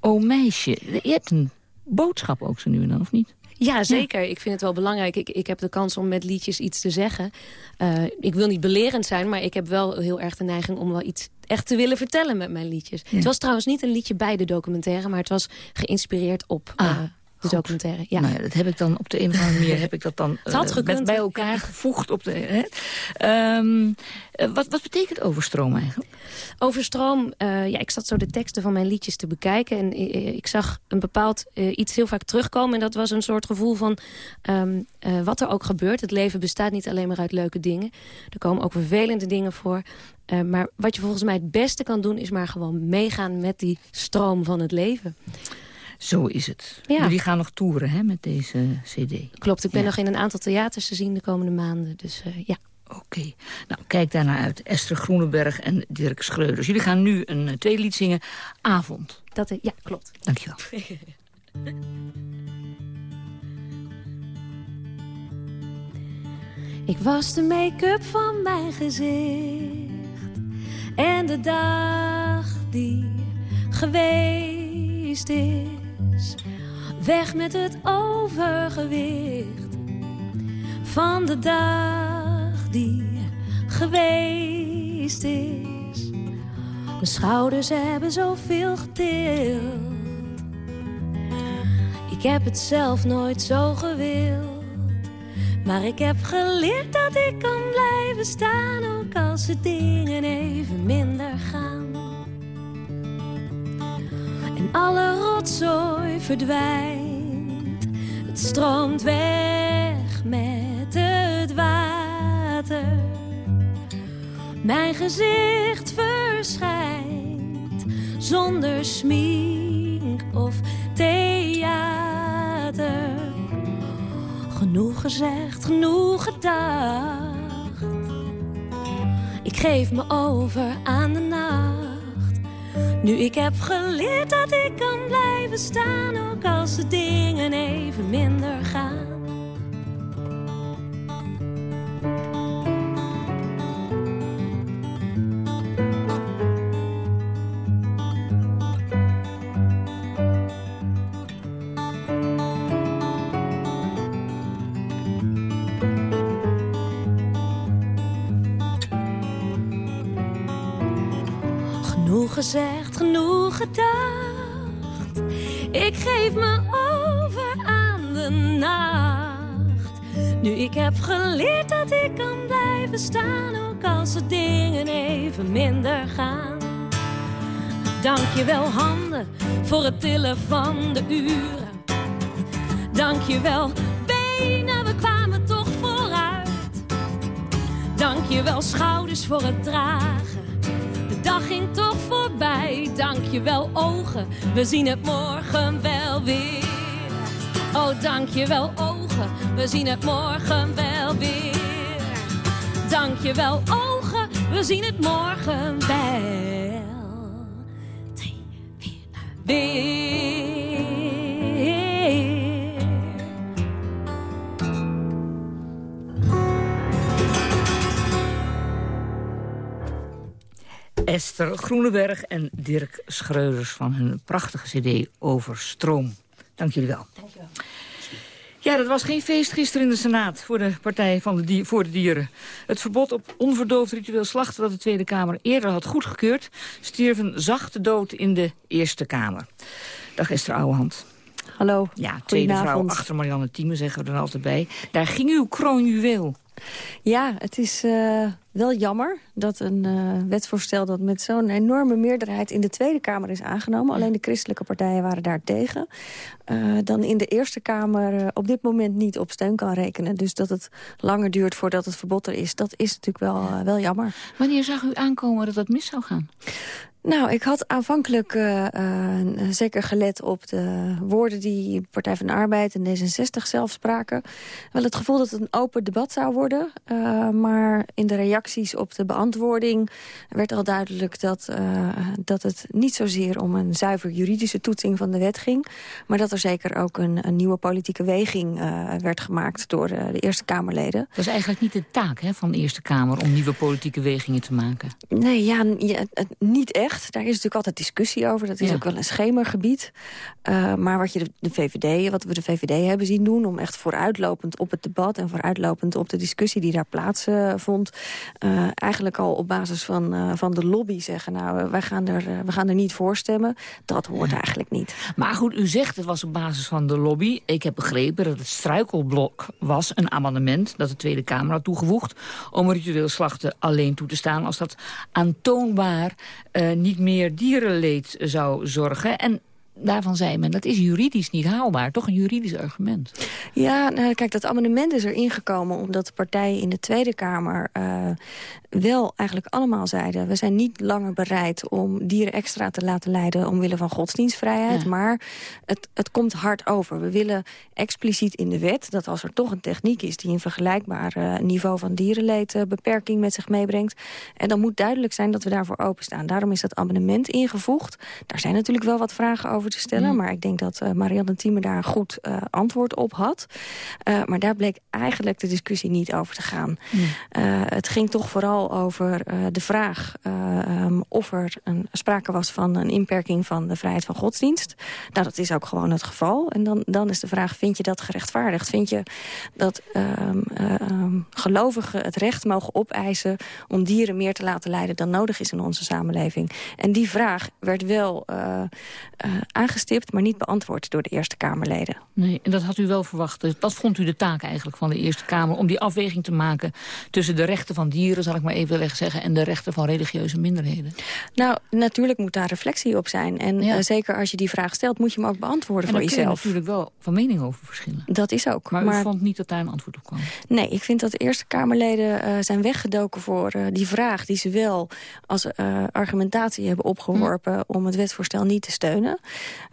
oh meisje. Je hebt een boodschap ook zo nu en dan, of niet? Ja, zeker. Ik vind het wel belangrijk. Ik, ik heb de kans om met liedjes iets te zeggen. Ik wil niet belerend zijn, maar ik heb wel heel erg de neiging... om wel iets echt te willen vertellen met mijn liedjes. Het was trouwens niet een liedje bij de documentaire... maar het was geïnspireerd op... Ah. Uh, de documentaire. Ja. Nou ja, dat heb ik dan op de een of andere manier heb ik dat dan uh, bij elkaar gevoegd. Op de, hè? Um, uh, wat, wat betekent overstroom eigenlijk? Overstroom, uh, ja, ik zat zo de teksten van mijn liedjes te bekijken. En ik zag een bepaald iets heel vaak terugkomen. En dat was een soort gevoel van um, wat er ook gebeurt. Het leven bestaat niet alleen maar uit leuke dingen. Er komen ook vervelende dingen voor. Uh, maar wat je volgens mij het beste kan doen... is maar gewoon meegaan met die stroom van het leven. Zo is het. Ja. Jullie gaan nog toeren hè, met deze cd. Klopt, ik ben nog in een aantal theaters te zien de komende maanden. Dus uh, ja. Oké. Okay. Nou, kijk daarna uit. Esther Groeneberg en Dirk Schreuders. Jullie gaan nu een uh, tweede lied zingen. Avond. Dat, uh, ja, klopt. Dankjewel. ik was de make-up van mijn gezicht. En de dag die geweest is Weg met het overgewicht van de dag die geweest is. Mijn schouders hebben zoveel getild. Ik heb het zelf nooit zo gewild. Maar ik heb geleerd dat ik kan blijven staan, ook als de dingen even minder gaan alle rotzooi verdwijnt. Het stroomt weg met het water. Mijn gezicht verschijnt zonder smink of theater. Genoeg gezegd, genoeg gedacht. Ik geef me over aan de nacht. Nu ik heb geleerd dat ik kan blijven staan, ook als de dingen even minder gaan. Genoeg gedacht. Ik geef me over aan de nacht. Nu ik heb geleerd dat ik kan blijven staan, ook als de dingen even minder gaan. Dank je wel handen voor het tillen van de uren. Dank je wel benen, we kwamen toch vooruit. Dank je wel schouders voor het dragen dag ging toch voorbij. Dank je wel ogen, we zien het morgen wel weer. Oh, dank je wel ogen, we zien het morgen wel weer. Dank je wel ogen, we zien het morgen wel. Weer. Esther Groeneberg en Dirk Schreuders van hun prachtige cd over stroom. Dank jullie wel. Dank je wel. Ja, dat was geen feest gisteren in de Senaat voor de Partij van de voor de Dieren. Het verbod op onverdoofd ritueel slachten dat de Tweede Kamer eerder had goedgekeurd... stierf een zachte dood in de Eerste Kamer. Dag Esther Ouwehand. hallo. Ja, tweede vrouw achter Marianne Thieme, zeggen we er altijd bij. Daar ging uw kroonjuweel. Ja, het is uh, wel jammer dat een uh, wetsvoorstel... dat met zo'n enorme meerderheid in de Tweede Kamer is aangenomen... alleen de christelijke partijen waren daar tegen... Uh, dan in de Eerste Kamer op dit moment niet op steun kan rekenen. Dus dat het langer duurt voordat het verbod er is... dat is natuurlijk wel, wel jammer. Wanneer zag u aankomen dat dat mis zou gaan? Nou, ik had aanvankelijk uh, uh, zeker gelet op de woorden die Partij van de Arbeid en D66 zelf spraken. Wel het gevoel dat het een open debat zou worden. Uh, maar in de reacties op de beantwoording werd al duidelijk dat, dat het niet zozeer om een zuiver juridische toetsing van de wet ging. Maar dat er zeker ook een, een nieuwe politieke weging werd gemaakt door de, de, Eerste Kamerleden. Dat is eigenlijk niet de taak hè, van de Eerste Kamer om nieuwe politieke wegingen te maken. Nee, ja, ja niet echt. Daar is natuurlijk altijd discussie over. Dat is ook wel een schemergebied. Uh, maar wat, je de, de, VVD, wat we de VVD hebben zien doen... om echt vooruitlopend op het debat... en vooruitlopend op de discussie die daar plaatsvond... Uh, uh, eigenlijk al op basis van, uh, van de lobby zeggen... nou, wij gaan er, we gaan er niet voor stemmen. Dat hoort ja. eigenlijk niet. Maar goed, u zegt het was op basis van de lobby. Ik heb begrepen dat het struikelblok was... een amendement dat de Tweede Kamer had toegevoegd... om ritueel slachten alleen toe te staan... als dat aantoonbaar niet meer dierenleed zou zorgen. En daarvan zei men, dat is juridisch niet haalbaar. Toch een juridisch argument. Ja, nou, kijk, dat amendement is er ingekomen... omdat de partijen in de Tweede Kamer uh, wel eigenlijk allemaal zeiden... we zijn niet langer bereid om dieren extra te laten leiden... omwille van godsdienstvrijheid, ja. maar het, het komt hard over. We willen expliciet in de wet dat als er toch een techniek is... die een vergelijkbaar uh, niveau van dierenleed uh, beperking met zich meebrengt... en dan moet duidelijk zijn dat we daarvoor openstaan. Daarom is dat amendement ingevoegd. Daar zijn natuurlijk wel wat vragen over te stellen... Mm. maar ik denk dat uh, Marianne Thieme daar een goed antwoord op had. Maar daar bleek eigenlijk de discussie niet over te gaan. Mm. het ging toch vooral over de vraag um, of er een, sprake was van een inperking van de vrijheid van godsdienst. Nou, dat is ook gewoon het geval. En dan, dan is de vraag, vind je dat gerechtvaardigd? Vind je dat um, um, gelovigen het recht mogen opeisen... om dieren meer te laten leiden dan nodig is in onze samenleving? En die vraag werd wel aangestipt, maar niet beantwoord door de Eerste Kamerleden. Nee, en dat had u wel verwacht. Dus dat vond u de taak eigenlijk van de Eerste Kamer... om die afweging te maken tussen de rechten van dieren, zal ik maar even zeggen... en de rechten van religieuze minderheden. Nou, natuurlijk moet daar reflectie op zijn. En ja. uh, zeker als je die vraag stelt, moet je hem ook beantwoorden voor jezelf. En daar natuurlijk wel van mening over verschillen. Dat is ook. Maar, maar u vond niet dat daar een antwoord op kwam? Nee, ik vind dat de Eerste Kamerleden uh, zijn weggedoken voor uh, die vraag... die ze wel als argumentatie hebben opgeworpen... Hm. om het wetsvoorstel niet te steunen.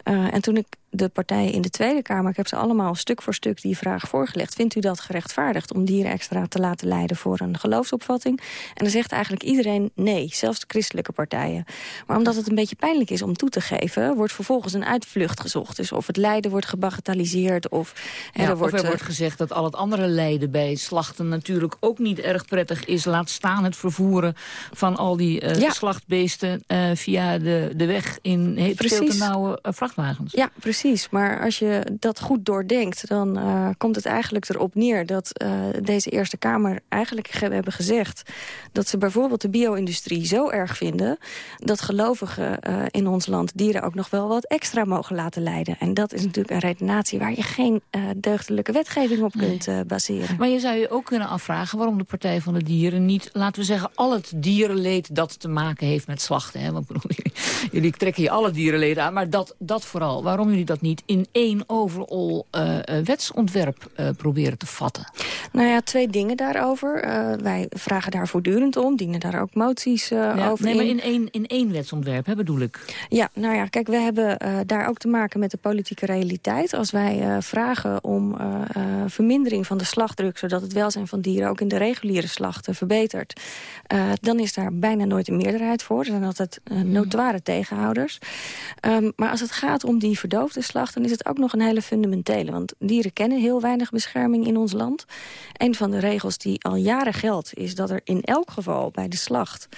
En toen ik de partijen in de Tweede Kamer... ik heb ze allemaal stuk voor stuk die vraag voorgelegd. Vindt u dat gerechtvaardigd om dieren extra te laten leiden... voor een geloofsopvatting? En dan zegt eigenlijk iedereen nee, zelfs de christelijke partijen. Maar omdat het een beetje pijnlijk is om toe te geven... wordt vervolgens een uitvlucht gezocht. Dus of het lijden wordt gebagatelliseerd... of, ja, er, wordt, er wordt gezegd dat al het andere lijden bij slachten... natuurlijk ook niet erg prettig is. Laat staan het vervoeren van al die uh, ja. slachtbeesten... Uh, via de, de weg in veel te nauwe vrachtwagens. Ja, precies precies. Maar als je dat goed doordenkt, dan uh, komt het eigenlijk erop neer... dat uh, deze Eerste Kamer eigenlijk hebben gezegd... dat ze bijvoorbeeld de bio-industrie zo erg vinden... dat gelovigen uh, in ons land dieren ook nog wel wat extra mogen laten leiden. En dat is natuurlijk een redenatie waar je geen deugdelijke wetgeving op nee. kunt baseren. Maar je zou je ook kunnen afvragen waarom de Partij van de Dieren niet... laten we zeggen, al het dierenleed dat te maken heeft met slachten. Hè? Want jullie trekken je alle dierenleden aan, maar dat, dat vooral. Waarom jullie dat dat niet in één overal uh, wetsontwerp uh, proberen te vatten? Nou ja, twee dingen daarover. Uh, wij vragen daar voortdurend om, dienen daar ook moties ja, over nee, maar in één, in één wetsontwerp, hè, bedoel ik? Ja, nou ja, kijk, we hebben daar ook te maken met de politieke realiteit. Als wij vragen om vermindering van de slachtdruk... zodat het welzijn van dieren ook in de reguliere slachten verbetert... dan is daar bijna nooit een meerderheid voor. Er zijn altijd notoire tegenhouders. Um, maar als het gaat om die verdoofde slag... dan is het ook nog een hele fundamentele. Want dieren kennen heel weinig bescherming in ons land. Een van de regels die al jaren geldt... is dat er in elk geval bij de slacht...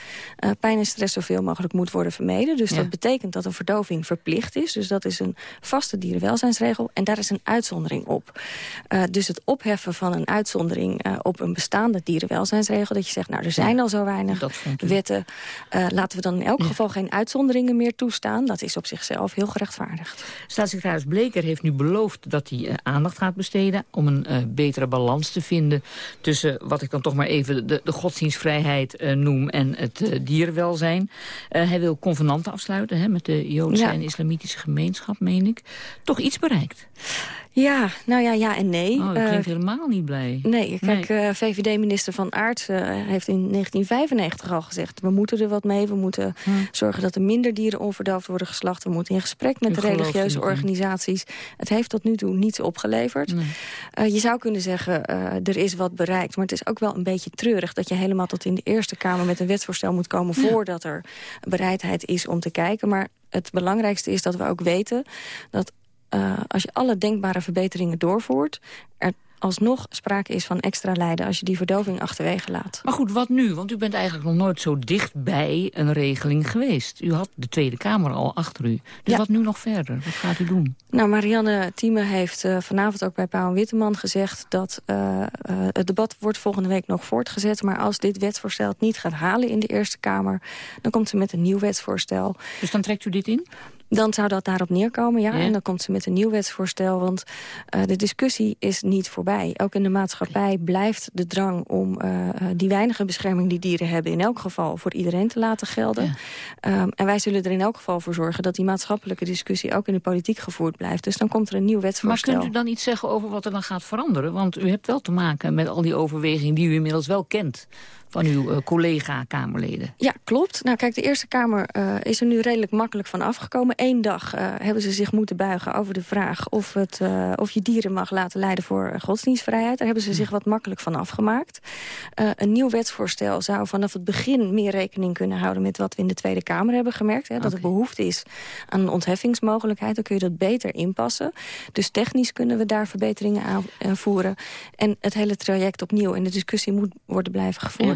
Uh, pijn en stress zoveel mogelijk moet worden vermeden. Dus ja. dat betekent dat een verdoving verplicht is. Dus dat is een vaste dierenwelzijnsregel. En daar is een uitzondering op. Uh, dus het opheffen van een uitzondering uh, op een bestaande dierenwelzijnsregel... dat je zegt, nou, er zijn al zo weinig wetten... laten we dan in elk ja. geval geen uitzondering uitzonderingen meer toestaan. Dat is op zichzelf heel gerechtvaardigd. Staatssecretaris Bleker heeft nu beloofd dat hij uh, aandacht gaat besteden... om een uh, betere balans te vinden tussen wat ik dan toch maar even de, de godsdienstvrijheid uh, noem... en het dierenwelzijn. hij wil convenanten afsluiten hè, met de Joodse ja. en islamitische gemeenschap, meen ik. Toch iets bereikt? Ja, nou ja, ja en nee. Oh, dat klinkt uh, helemaal niet blij. Nee, kijk, nee. uh, VVD-minister Van Aert uh, heeft in 1995 al gezegd... we moeten er wat mee, we moeten hm. zorgen dat er minder dieren onverdoofd worden geslacht. We moeten in gesprek met de religieuze organisaties. Het heeft tot nu toe niets opgeleverd. Nee. je zou kunnen zeggen, er is wat bereikt. Maar het is ook wel een beetje treurig dat je helemaal tot in de Eerste Kamer... met een wetsvoorstel moet komen ja. voordat er bereidheid is om te kijken. Maar het belangrijkste is dat we ook weten dat uh, als je alle denkbare verbeteringen doorvoert... er alsnog sprake is van extra lijden als je die verdoving achterwege laat. Maar goed, wat nu? Want u bent eigenlijk nog nooit zo dicht bij een regeling geweest. U had de Tweede Kamer al achter u. Dus ja. wat nu nog verder? Wat gaat u doen? Nou, Marianne Thieme heeft uh, vanavond ook bij Pauw Witteman gezegd... dat uh, uh, het debat wordt volgende week nog voortgezet... maar als dit wetsvoorstel het niet gaat halen in de Eerste Kamer... dan komt ze met een nieuw wetsvoorstel. Dus dan trekt u dit in? Dan zou dat daarop neerkomen, ja. ja. En dan komt ze met een nieuw wetsvoorstel. Want uh, de discussie is niet voorbij. Ook in de maatschappij blijft de drang om uh, die weinige bescherming die dieren hebben... in elk geval voor iedereen te laten gelden. Ja. Um, en wij zullen er in elk geval voor zorgen... dat die maatschappelijke discussie ook in de politiek gevoerd blijft. Dus dan komt er een nieuw wetsvoorstel. Maar kunt u dan iets zeggen over wat er dan gaat veranderen? Want u hebt wel te maken met al die overwegingen die u inmiddels wel kent van uw uh, collega-Kamerleden. Ja, klopt. Nou kijk, de Eerste Kamer uh, is er nu redelijk makkelijk van afgekomen. Eén dag uh, hebben ze zich moeten buigen over de vraag... of, het, of je dieren mag laten leiden voor godsdienstvrijheid. Daar hebben ze zich wat makkelijk van afgemaakt. een nieuw wetsvoorstel zou vanaf het begin meer rekening kunnen houden... met wat we in de Tweede Kamer hebben gemerkt. Hè, dat okay. er behoefte is aan een ontheffingsmogelijkheid. Dan kun je dat beter inpassen. Dus technisch kunnen we daar verbeteringen aan voeren. En het hele traject opnieuw in de discussie moet worden blijven gevoerd. Ja.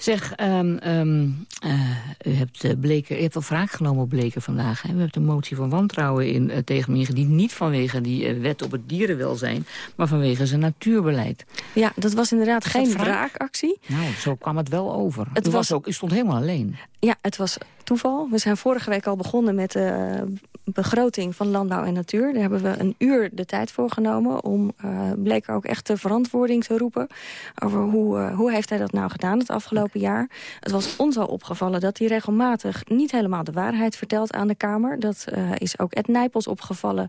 Zeg, um, um, uh, u, hebt, uh, Bleker, u hebt wel wraak genomen op Bleker vandaag. Hè? U hebt een motie van wantrouwen in, uh, tegen hem ingediend. Niet vanwege die wet op het dierenwelzijn, maar vanwege zijn natuurbeleid. Ja, dat was inderdaad was geen wraakactie. Nou, zo kwam het wel over. Het u, was... was ook, u stond helemaal alleen. Ja, het was toeval. We zijn vorige week al begonnen met de begroting van landbouw en natuur. Daar hebben we een uur de tijd voor genomen... om Bleker ook echt de verantwoording te roepen... over hoe, hoe heeft hij dat nou gedaan het afgelopen jaar. Het was ons al opgevallen dat hij regelmatig niet helemaal de waarheid vertelt aan de Kamer. Dat uh, is ook Ed Nijpels opgevallen.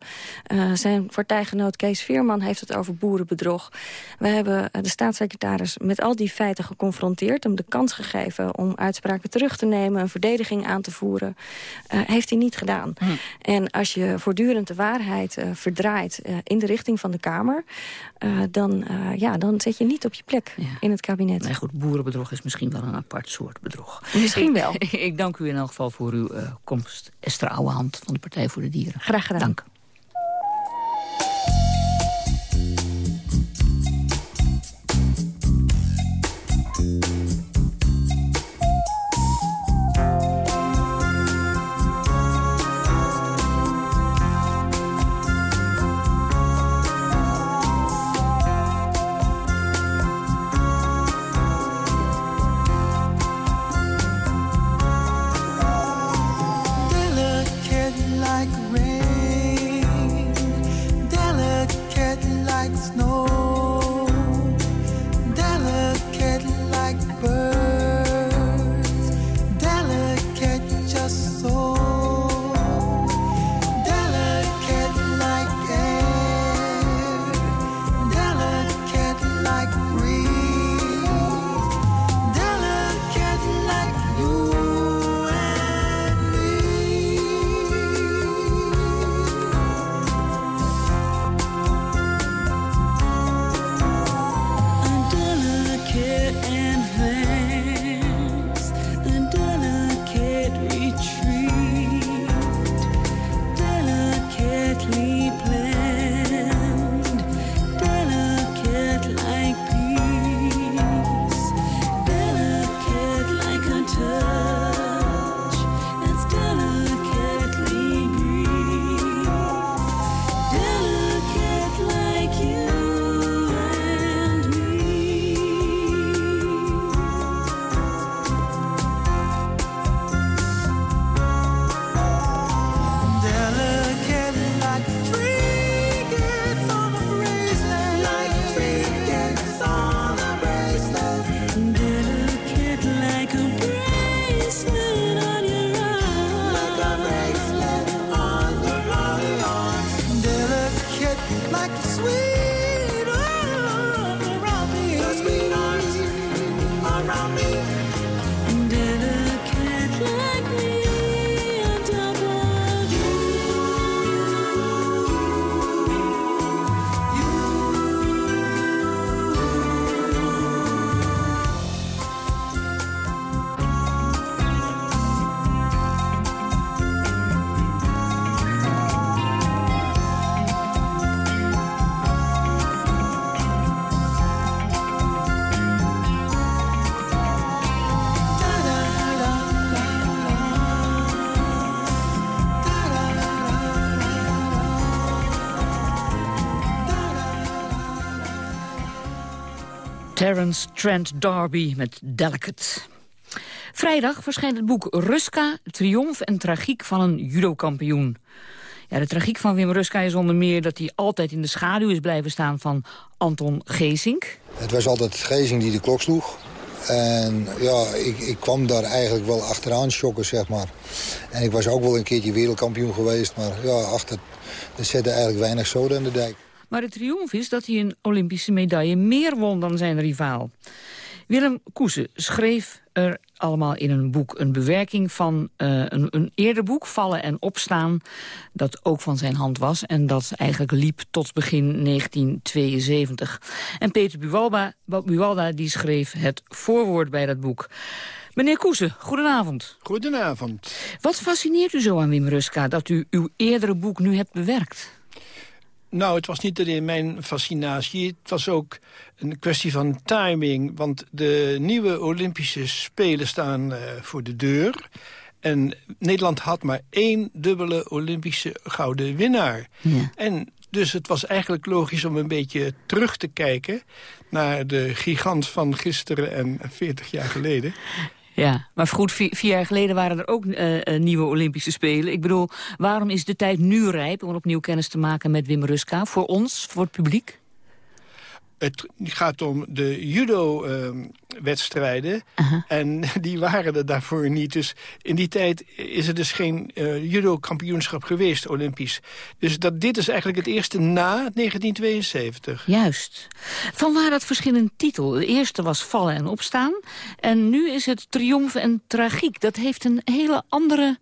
zijn partijgenoot Kees Veerman heeft het over boerenbedrog. We hebben de staatssecretaris met al die feiten geconfronteerd... hem de kans gegeven om uitspraken terug te nemen... een verdediging aan te voeren. heeft hij niet gedaan. Hm. En als je voortdurend de waarheid uh, verdraait uh, in de richting van de Kamer... Uh, dan, ja, dan zet je niet op je plek ja. in het kabinet. Nee, goed, boerenbedrog is misschien wel een apart soort bedrog. Misschien wel. Ik, dank u in elk geval voor uw komst. Esther Ouwehand van de Partij voor de Dieren. Graag gedaan. Dank. Trent D'Arby met Delicate. Vrijdag verschijnt het boek Ruska, triomf en tragiek van een judokampioen. Ja, de tragiek van Wim Ruska is onder meer dat hij altijd in de schaduw is blijven staan van Anton Geesink. Het was altijd Geesink die de klok sloeg. En ja, ik, ik kwam daar eigenlijk wel achteraan schokken, zeg maar. En ik was ook wel een keertje wereldkampioen geweest. Maar ja, achter, er zette eigenlijk weinig zoden in de dijk. Maar de triomf is dat hij een Olympische medaille meer won dan zijn rivaal. Willem Koesen schreef er allemaal in een boek een bewerking van uh, een, een, eerder boek, Vallen en Opstaan, dat ook van zijn hand was en dat eigenlijk liep tot begin 1972. En Peter Buwalda, Buwalda die schreef het voorwoord bij dat boek. Meneer Koesen, goedenavond. Goedenavond. Wat fascineert u zo aan Wim Ruska dat u uw eerdere boek nu hebt bewerkt? Nou, het was niet alleen mijn fascinatie. Het was ook een kwestie van timing. Want de nieuwe Olympische Spelen staan uh, voor de deur. En Nederland had maar één dubbele Olympische gouden winnaar. Ja. En dus het was eigenlijk logisch om een beetje terug te kijken... naar de gigant van gisteren en 40 jaar geleden. Ja, maar goed, vier, jaar geleden waren er ook uh, nieuwe Olympische Spelen. Ik bedoel, waarom is de tijd nu rijp om opnieuw kennis te maken met Wim Ruska? Voor ons, voor het publiek? Het gaat om de judo-wedstrijden. En die waren er daarvoor niet. Dus in die tijd is er dus geen uh, judo-kampioenschap geweest, Olympisch. Dus dat, dit is eigenlijk het eerste na 1972. Juist. Vanwaar dat verschil in titel. De eerste was Vallen en Opstaan. En nu is het Triomf en Tragiek. Dat heeft een hele andere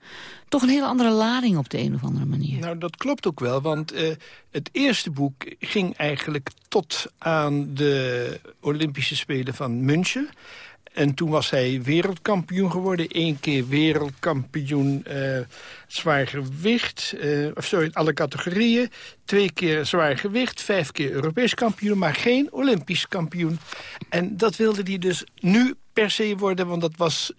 toch een hele andere lading op de een of andere manier. Nou, dat klopt ook wel, want uh, het eerste boek ging eigenlijk tot aan de Olympische Spelen van München. En toen was hij wereldkampioen geworden. Eén keer wereldkampioen uh, zwaar gewicht. Uh, alle categorieën. Twee keer zwaar gewicht. Vijf keer Europees kampioen. Maar geen Olympisch kampioen. En dat wilde hij dus nu per se worden. Want dat was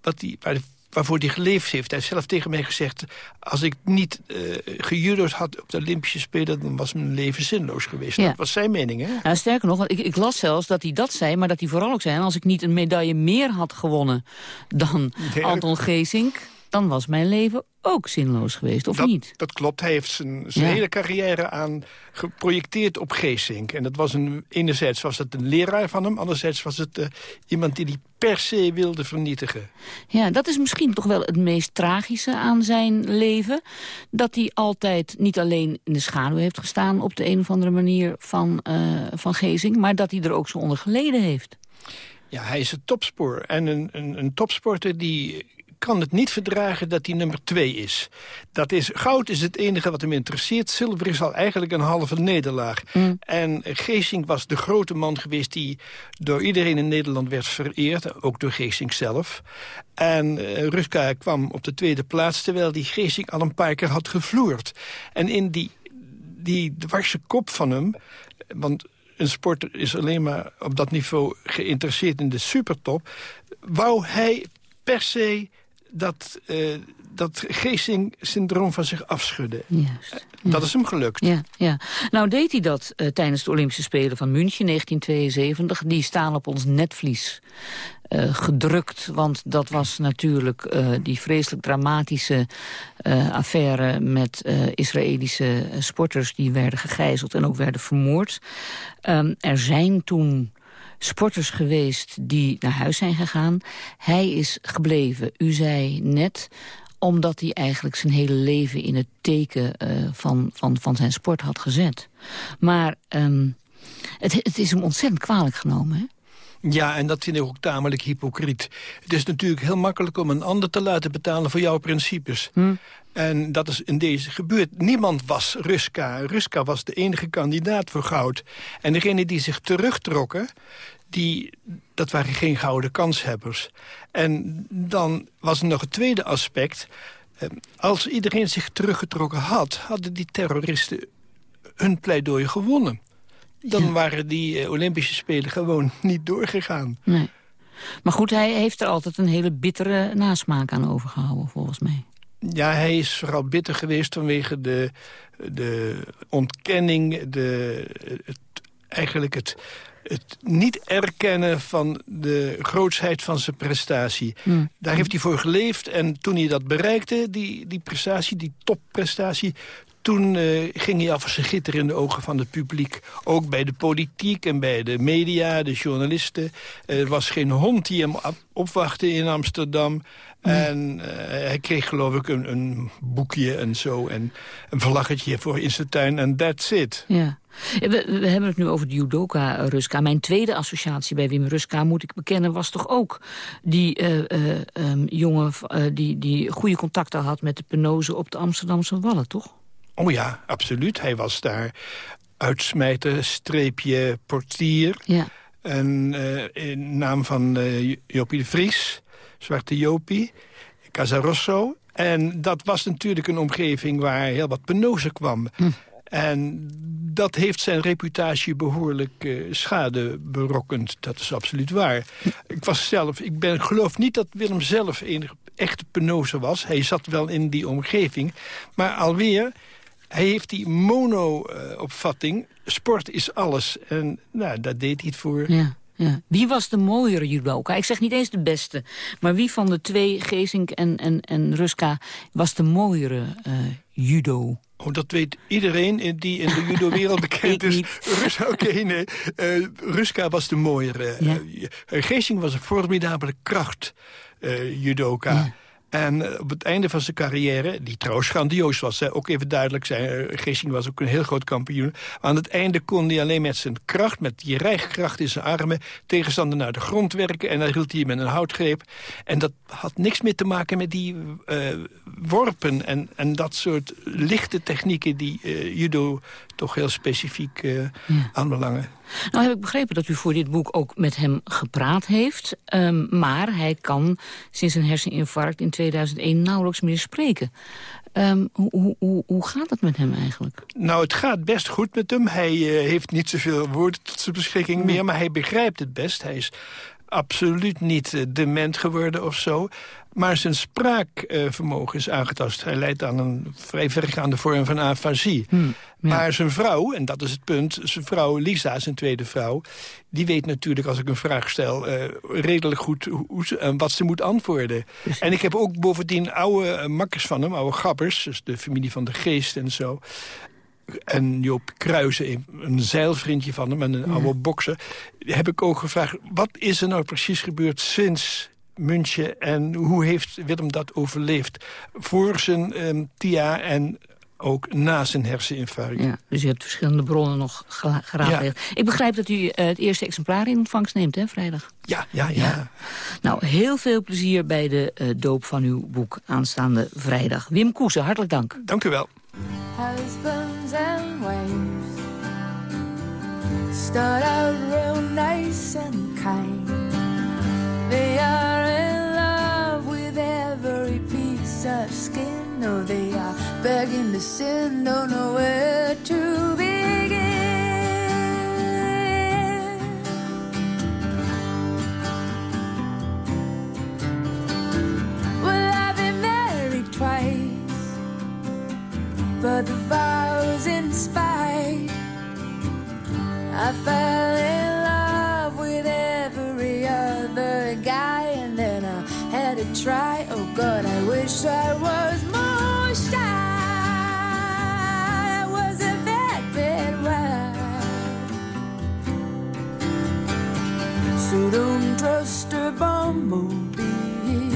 wat hij, waar waarvoor hij geleefd heeft. Hij heeft zelf tegen mij gezegd... als ik niet uh, gejudo'd had op de Olympische Spelen... dan was mijn leven zinloos geweest. Dat was zijn mening, hè? Nou, sterker nog, ik, ik, las zelfs dat hij dat zei... maar dat hij vooral ook zei... als ik niet een medaille meer had gewonnen dan Anton Geesink dan was mijn leven ook zinloos geweest, of niet? Dat klopt. Hij heeft zijn, zijn hele carrière aan geprojecteerd op Geesink. En dat was een, enerzijds was het een leraar van hem... anderzijds was het uh, iemand die hij per se wilde vernietigen. Ja, dat is misschien toch wel het meest tragische aan zijn leven. Dat hij altijd niet alleen in de schaduw heeft gestaan... op de een of andere manier van, uh, van Geesink... maar dat hij er ook zo onder geleden heeft. Ja, hij is een topspoor. En een, een, een topsporter die kan het niet verdragen dat hij nummer twee is. Dat is. Goud is het enige wat hem interesseert. Zilver is al eigenlijk een halve nederlaag. Mm. En Geesink was de grote man geweest die door iedereen in Nederland werd vereerd. Ook door Geesink zelf. En uh, Ruska kwam op de tweede plaats... terwijl die Geesink al een paar keer had gevloerd. En in die, die dwarse kop van hem... want een sporter is alleen maar op dat niveau geïnteresseerd in de supertop... wou hij per se dat, uh, dat Geesing-syndroom van zich afschudden. Juist, eh, Dat is hem gelukt. Ja, ja. Nou deed hij dat uh, tijdens de Olympische Spelen van München 1972. Die staan op ons netvlies uh, gedrukt. Want dat was natuurlijk die vreselijk dramatische affaire... met Israëlische sporters die werden gegijzeld en ook werden vermoord. Um, er zijn toen sporters geweest die naar huis zijn gegaan. Hij is gebleven. U zei net omdat hij eigenlijk zijn hele leven in het teken uh, van, van, van zijn sport had gezet. Maar um, het, het is hem ontzettend kwalijk genomen, hè? Ja, en dat vind ik ook tamelijk hypocriet. Het is natuurlijk heel makkelijk om een ander te laten betalen voor jouw principes. Hm. En dat is in deze gebeurd. Niemand was Ruska. Ruska was de enige kandidaat voor goud. En degene die zich terugtrokken, die, dat waren geen gouden kanshebbers. En dan was er nog het tweede aspect. Eh, als iedereen zich teruggetrokken had, hadden die terroristen hun pleidooi gewonnen. Dan waren die eh, Olympische Spelen gewoon niet doorgegaan. Nee. Maar goed, hij heeft er altijd een hele bittere nasmaak aan overgehouden, volgens mij. Ja, hij is vooral bitter geweest vanwege de, de ontkenning, de, het, eigenlijk het het niet erkennen van de grootsheid van zijn prestatie. Hmm. Daar heeft hij voor geleefd. En toen hij dat bereikte, die, die prestatie, die topprestatie... toen eh, ging hij af als een gitter in de ogen van het publiek. Ook bij de politiek en bij de media, de journalisten. Er was geen hond die hem op- opwachtte in Amsterdam. En eh, hij kreeg geloof ik een, een boekje en zo. En een vlaggetje voor in zijn tuin. En that's it. Ja. We, we hebben het nu over de judoka eh, Ruska. Mijn tweede associatie bij Wim Ruska, moet ik bekennen... was toch ook die eh, eh, ehm, jongen eh, die, die goede contacten had... met de penose op de Amsterdamse Wallen, toch? Oh ja, absoluut. Hij was daar uitsmijter, streepje, portier. Ja. En eh, in naam van eh, Jopie de Vries, Zwarte Jopie, Casarosso. En dat was natuurlijk een omgeving waar heel wat penose kwam. En dat heeft zijn reputatie behoorlijk eh, schade berokkend. Dat is absoluut waar. Ik was zelf, ik ben, geloof niet dat Willem zelf enige echte penose was. Hij zat wel in die omgeving. Maar alweer, hij heeft die mono-opvatting. Sport is alles. En nou, daar deed hij het voor. Ja. Ja. Wie was de mooiere judoka? Ik zeg niet eens de beste. Maar wie van de twee, Geesink en, en, en Ruska, was de mooiere eh, judo? Oh, dat weet iedereen die in de judo-wereld bekend is. Rus, Oké, nee. Eh, Ruska was de mooiere. Eh, Geesing was een formidabele kracht eh, judoka. En eh, op het einde van zijn carrière, die trouwens grandioos was... Hè, ook even duidelijk zijn, eh, Geesing was ook een heel groot kampioen. Aan het einde kon hij alleen met zijn kracht, met die rijkracht in zijn armen... tegenstander naar de grond werken en dan hield hij met een houtgreep. En dat had niks meer te maken met die eh, worpen en, en dat soort lichte technieken... die judo toch heel specifiek eh aanbelangen. Nou heb ik begrepen dat u voor dit boek ook met hem gepraat heeft. ehm, maar hij kan sinds een herseninfarct in 2001 nauwelijks meer spreken. Ehm, hoe, hoe, hoe, gaat het met hem eigenlijk? Nou, het gaat best goed met hem. Hij eh, heeft niet zoveel woorden tot zijn beschikking meer... maar hij begrijpt het best. Hij is absoluut niet eh, dement geworden of zo. Maar zijn spraakvermogen is aangetast. Hij leidt aan een vrij vergaande vorm van afasie. Maar zijn vrouw, en dat is het punt... zijn vrouw Lisa, zijn tweede vrouw... die weet natuurlijk als ik een vraag stel... eh, redelijk goed hoe, ze, en wat ze moet antwoorden. En ik heb ook bovendien oude eh, makkers van hem, oude gabbers... dus de familie van de geest en zo... En Joop Kruijsen, een- een zeilvriendje van hem en een oude bokser... heb ik ook gevraagd, wat is er nou precies gebeurd sinds München... en hoe heeft Willem dat overleefd voor zijn ehm, TIA en ook na zijn herseninfarct? Ja, dus u hebt verschillende bronnen nog gera- geraadpleegd. Ik begrijp dat u eh, het eerste exemplaar in ontvangst neemt, hè, vrijdag? Ja, ja, ja. Nou, heel veel plezier bij de eh, doop van uw boek aanstaande vrijdag. Wim Koesen, hartelijk dank. Dank u wel. Husbands and wives start out real nice and kind. They are in love with every piece of skin. No, they are begging to sin, don't know where to begin. Well, I've been married twice but the vows inspired. I wish I was more shy. I was a bad, bad wife. So don't trust a bumblebee.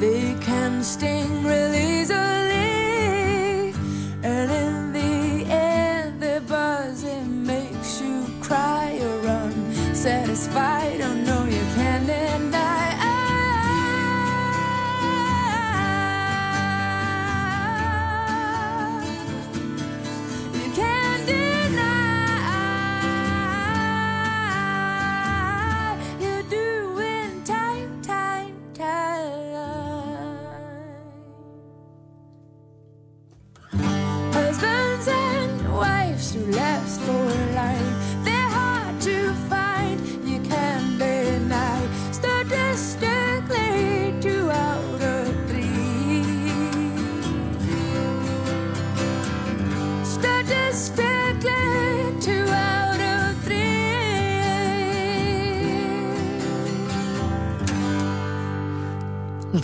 They can sting real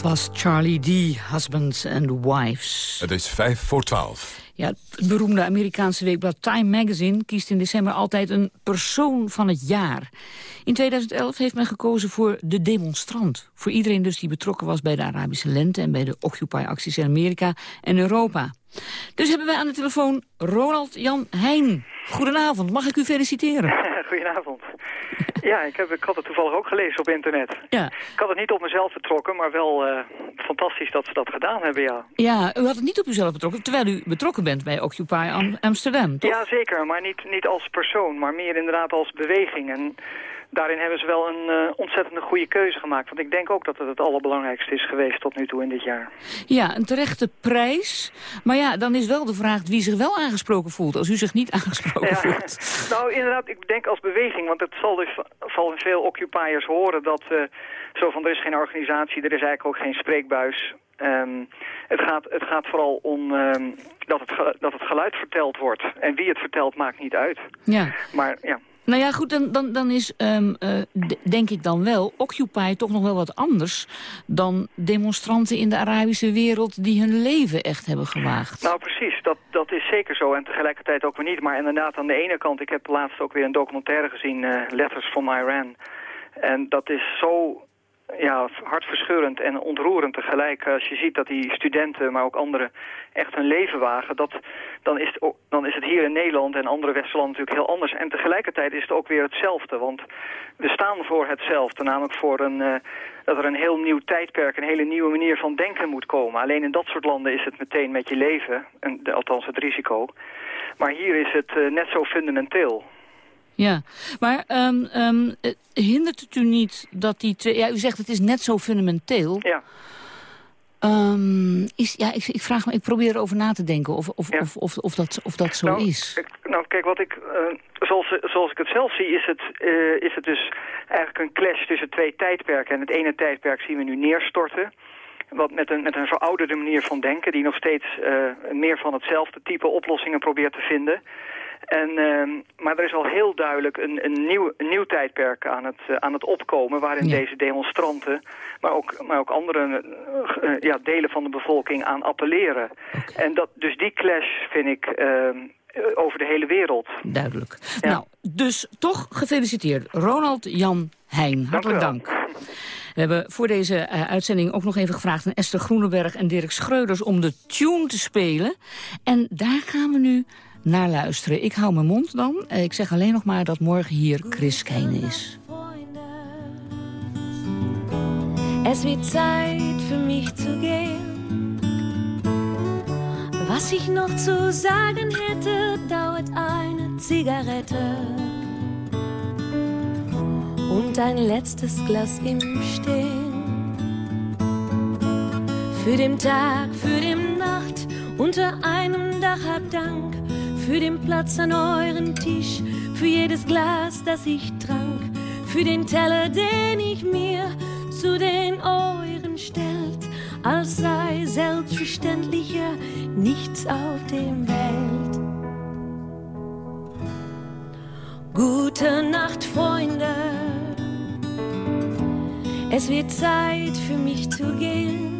Dat was Charlie D. Husbands and Wives. Het is vijf voor twaalf. Ja, het beroemde Amerikaanse weekblad Time Magazine kiest in december altijd een persoon van het jaar. In 2011 heeft men gekozen voor de demonstrant. Voor iedereen dus die betrokken was bij de Arabische lente en bij de Occupy-acties in Amerika en Europa. Dus hebben wij aan de telefoon Ronald Jan Heijn. Goedenavond, mag ik u feliciteren? Goedenavond. Ja, ik, heb, ik had het toevallig ook gelezen op internet. Ja. Ik had het niet op mezelf betrokken, maar wel uh, fantastisch dat ze dat gedaan hebben, ja. Ja, u had het niet op uzelf betrokken, terwijl u betrokken bent bij Occupy Am Amsterdam, toch? Ja, zeker, maar niet, niet als persoon, maar meer inderdaad als beweging. En daarin hebben ze wel een uh, ontzettende goede keuze gemaakt. Want ik denk ook dat het het allerbelangrijkste is geweest tot nu toe in dit jaar. Ja, een terechte prijs. Maar ja, dan is wel de vraag wie zich wel aangesproken voelt... als u zich niet aangesproken ja. voelt. Nou, inderdaad, ik denk als beweging. Want het zal dus van veel occupiers horen dat... Uh, zo van, er is geen organisatie, er is eigenlijk ook geen spreekbuis. Um, het, gaat, het gaat vooral om um, dat, het, dat het geluid verteld wordt. En wie het vertelt maakt niet uit. Ja. Maar ja... Nou ja, goed, dan, dan, dan is, um, denk ik dan wel, Occupy toch nog wel wat anders... dan demonstranten in de Arabische wereld die hun leven echt hebben gewaagd. Nou precies, dat, dat is zeker zo en tegelijkertijd ook weer niet. Maar inderdaad, aan de ene kant, ik heb laatst ook weer een documentaire gezien, uh, Letters from Iran... En dat is zo ja, hartverscheurend en ontroerend tegelijk. Als je ziet dat die studenten, maar ook anderen, echt hun leven wagen... Dat, dan, is het, dan is het hier in Nederland en andere Westerlanden natuurlijk heel anders. En tegelijkertijd is het ook weer hetzelfde. Want we staan voor hetzelfde, namelijk voor een... Uh, dat er een heel nieuw tijdperk, een hele nieuwe manier van denken moet komen. Alleen in dat soort landen is het meteen met je leven, en, althans het risico. Maar hier is het uh, net zo fundamenteel. Ja, maar um, um, hindert het u niet dat die twee... Ja, u zegt het is net zo fundamenteel. Ja. Um, is, ja, ik, ik, vraag me, ik probeer erover na te denken of, of, ja. of, of, of, dat, of dat zo nou, is. Ik, nou, kijk, wat ik, uh, zoals, zoals ik het zelf zie, is het, uh, is het dus eigenlijk een clash tussen twee tijdperken. En het ene tijdperk zien we nu neerstorten. Wat met een, met een verouderde manier van denken, die nog steeds uh, meer van hetzelfde type oplossingen probeert te vinden. En, uh, maar er is al heel duidelijk een, een, nieuw, een nieuw tijdperk aan het, uh, aan het opkomen... waarin ja. deze demonstranten, maar ook, maar ook andere uh, ja, delen van de bevolking aan appelleren. Okay. En dat, dus die clash vind ik ehm, over de hele wereld. Duidelijk. Ja. Nou, dus toch gefeliciteerd. Ronald Jan Heijn, hartelijk dank. We hebben voor deze uh, uitzending ook nog even gevraagd aan Esther Groenenberg en Dirk Schreuders om de tune te spelen. En daar gaan we nu naar luisteren. Ik hou mijn mond dan. Ik zeg alleen nog maar dat morgen hier Chris Keine is. Es wird Zeit für mich zu gehen. Was ich noch zu sagen hätte, dauert eine Zigarette und ein letztes Glas im Stehen. Für den Tag, für die Nacht, unter einem Dach hab Dank für den Platz an euren Tisch, für jedes Glas, das ich trank, für den Teller, den ich mir zu den Euren stellt, als sei selbstverständlicher nichts auf dem Welt. Gute Nacht, Freunde. Es wird Zeit für mich zu gehen.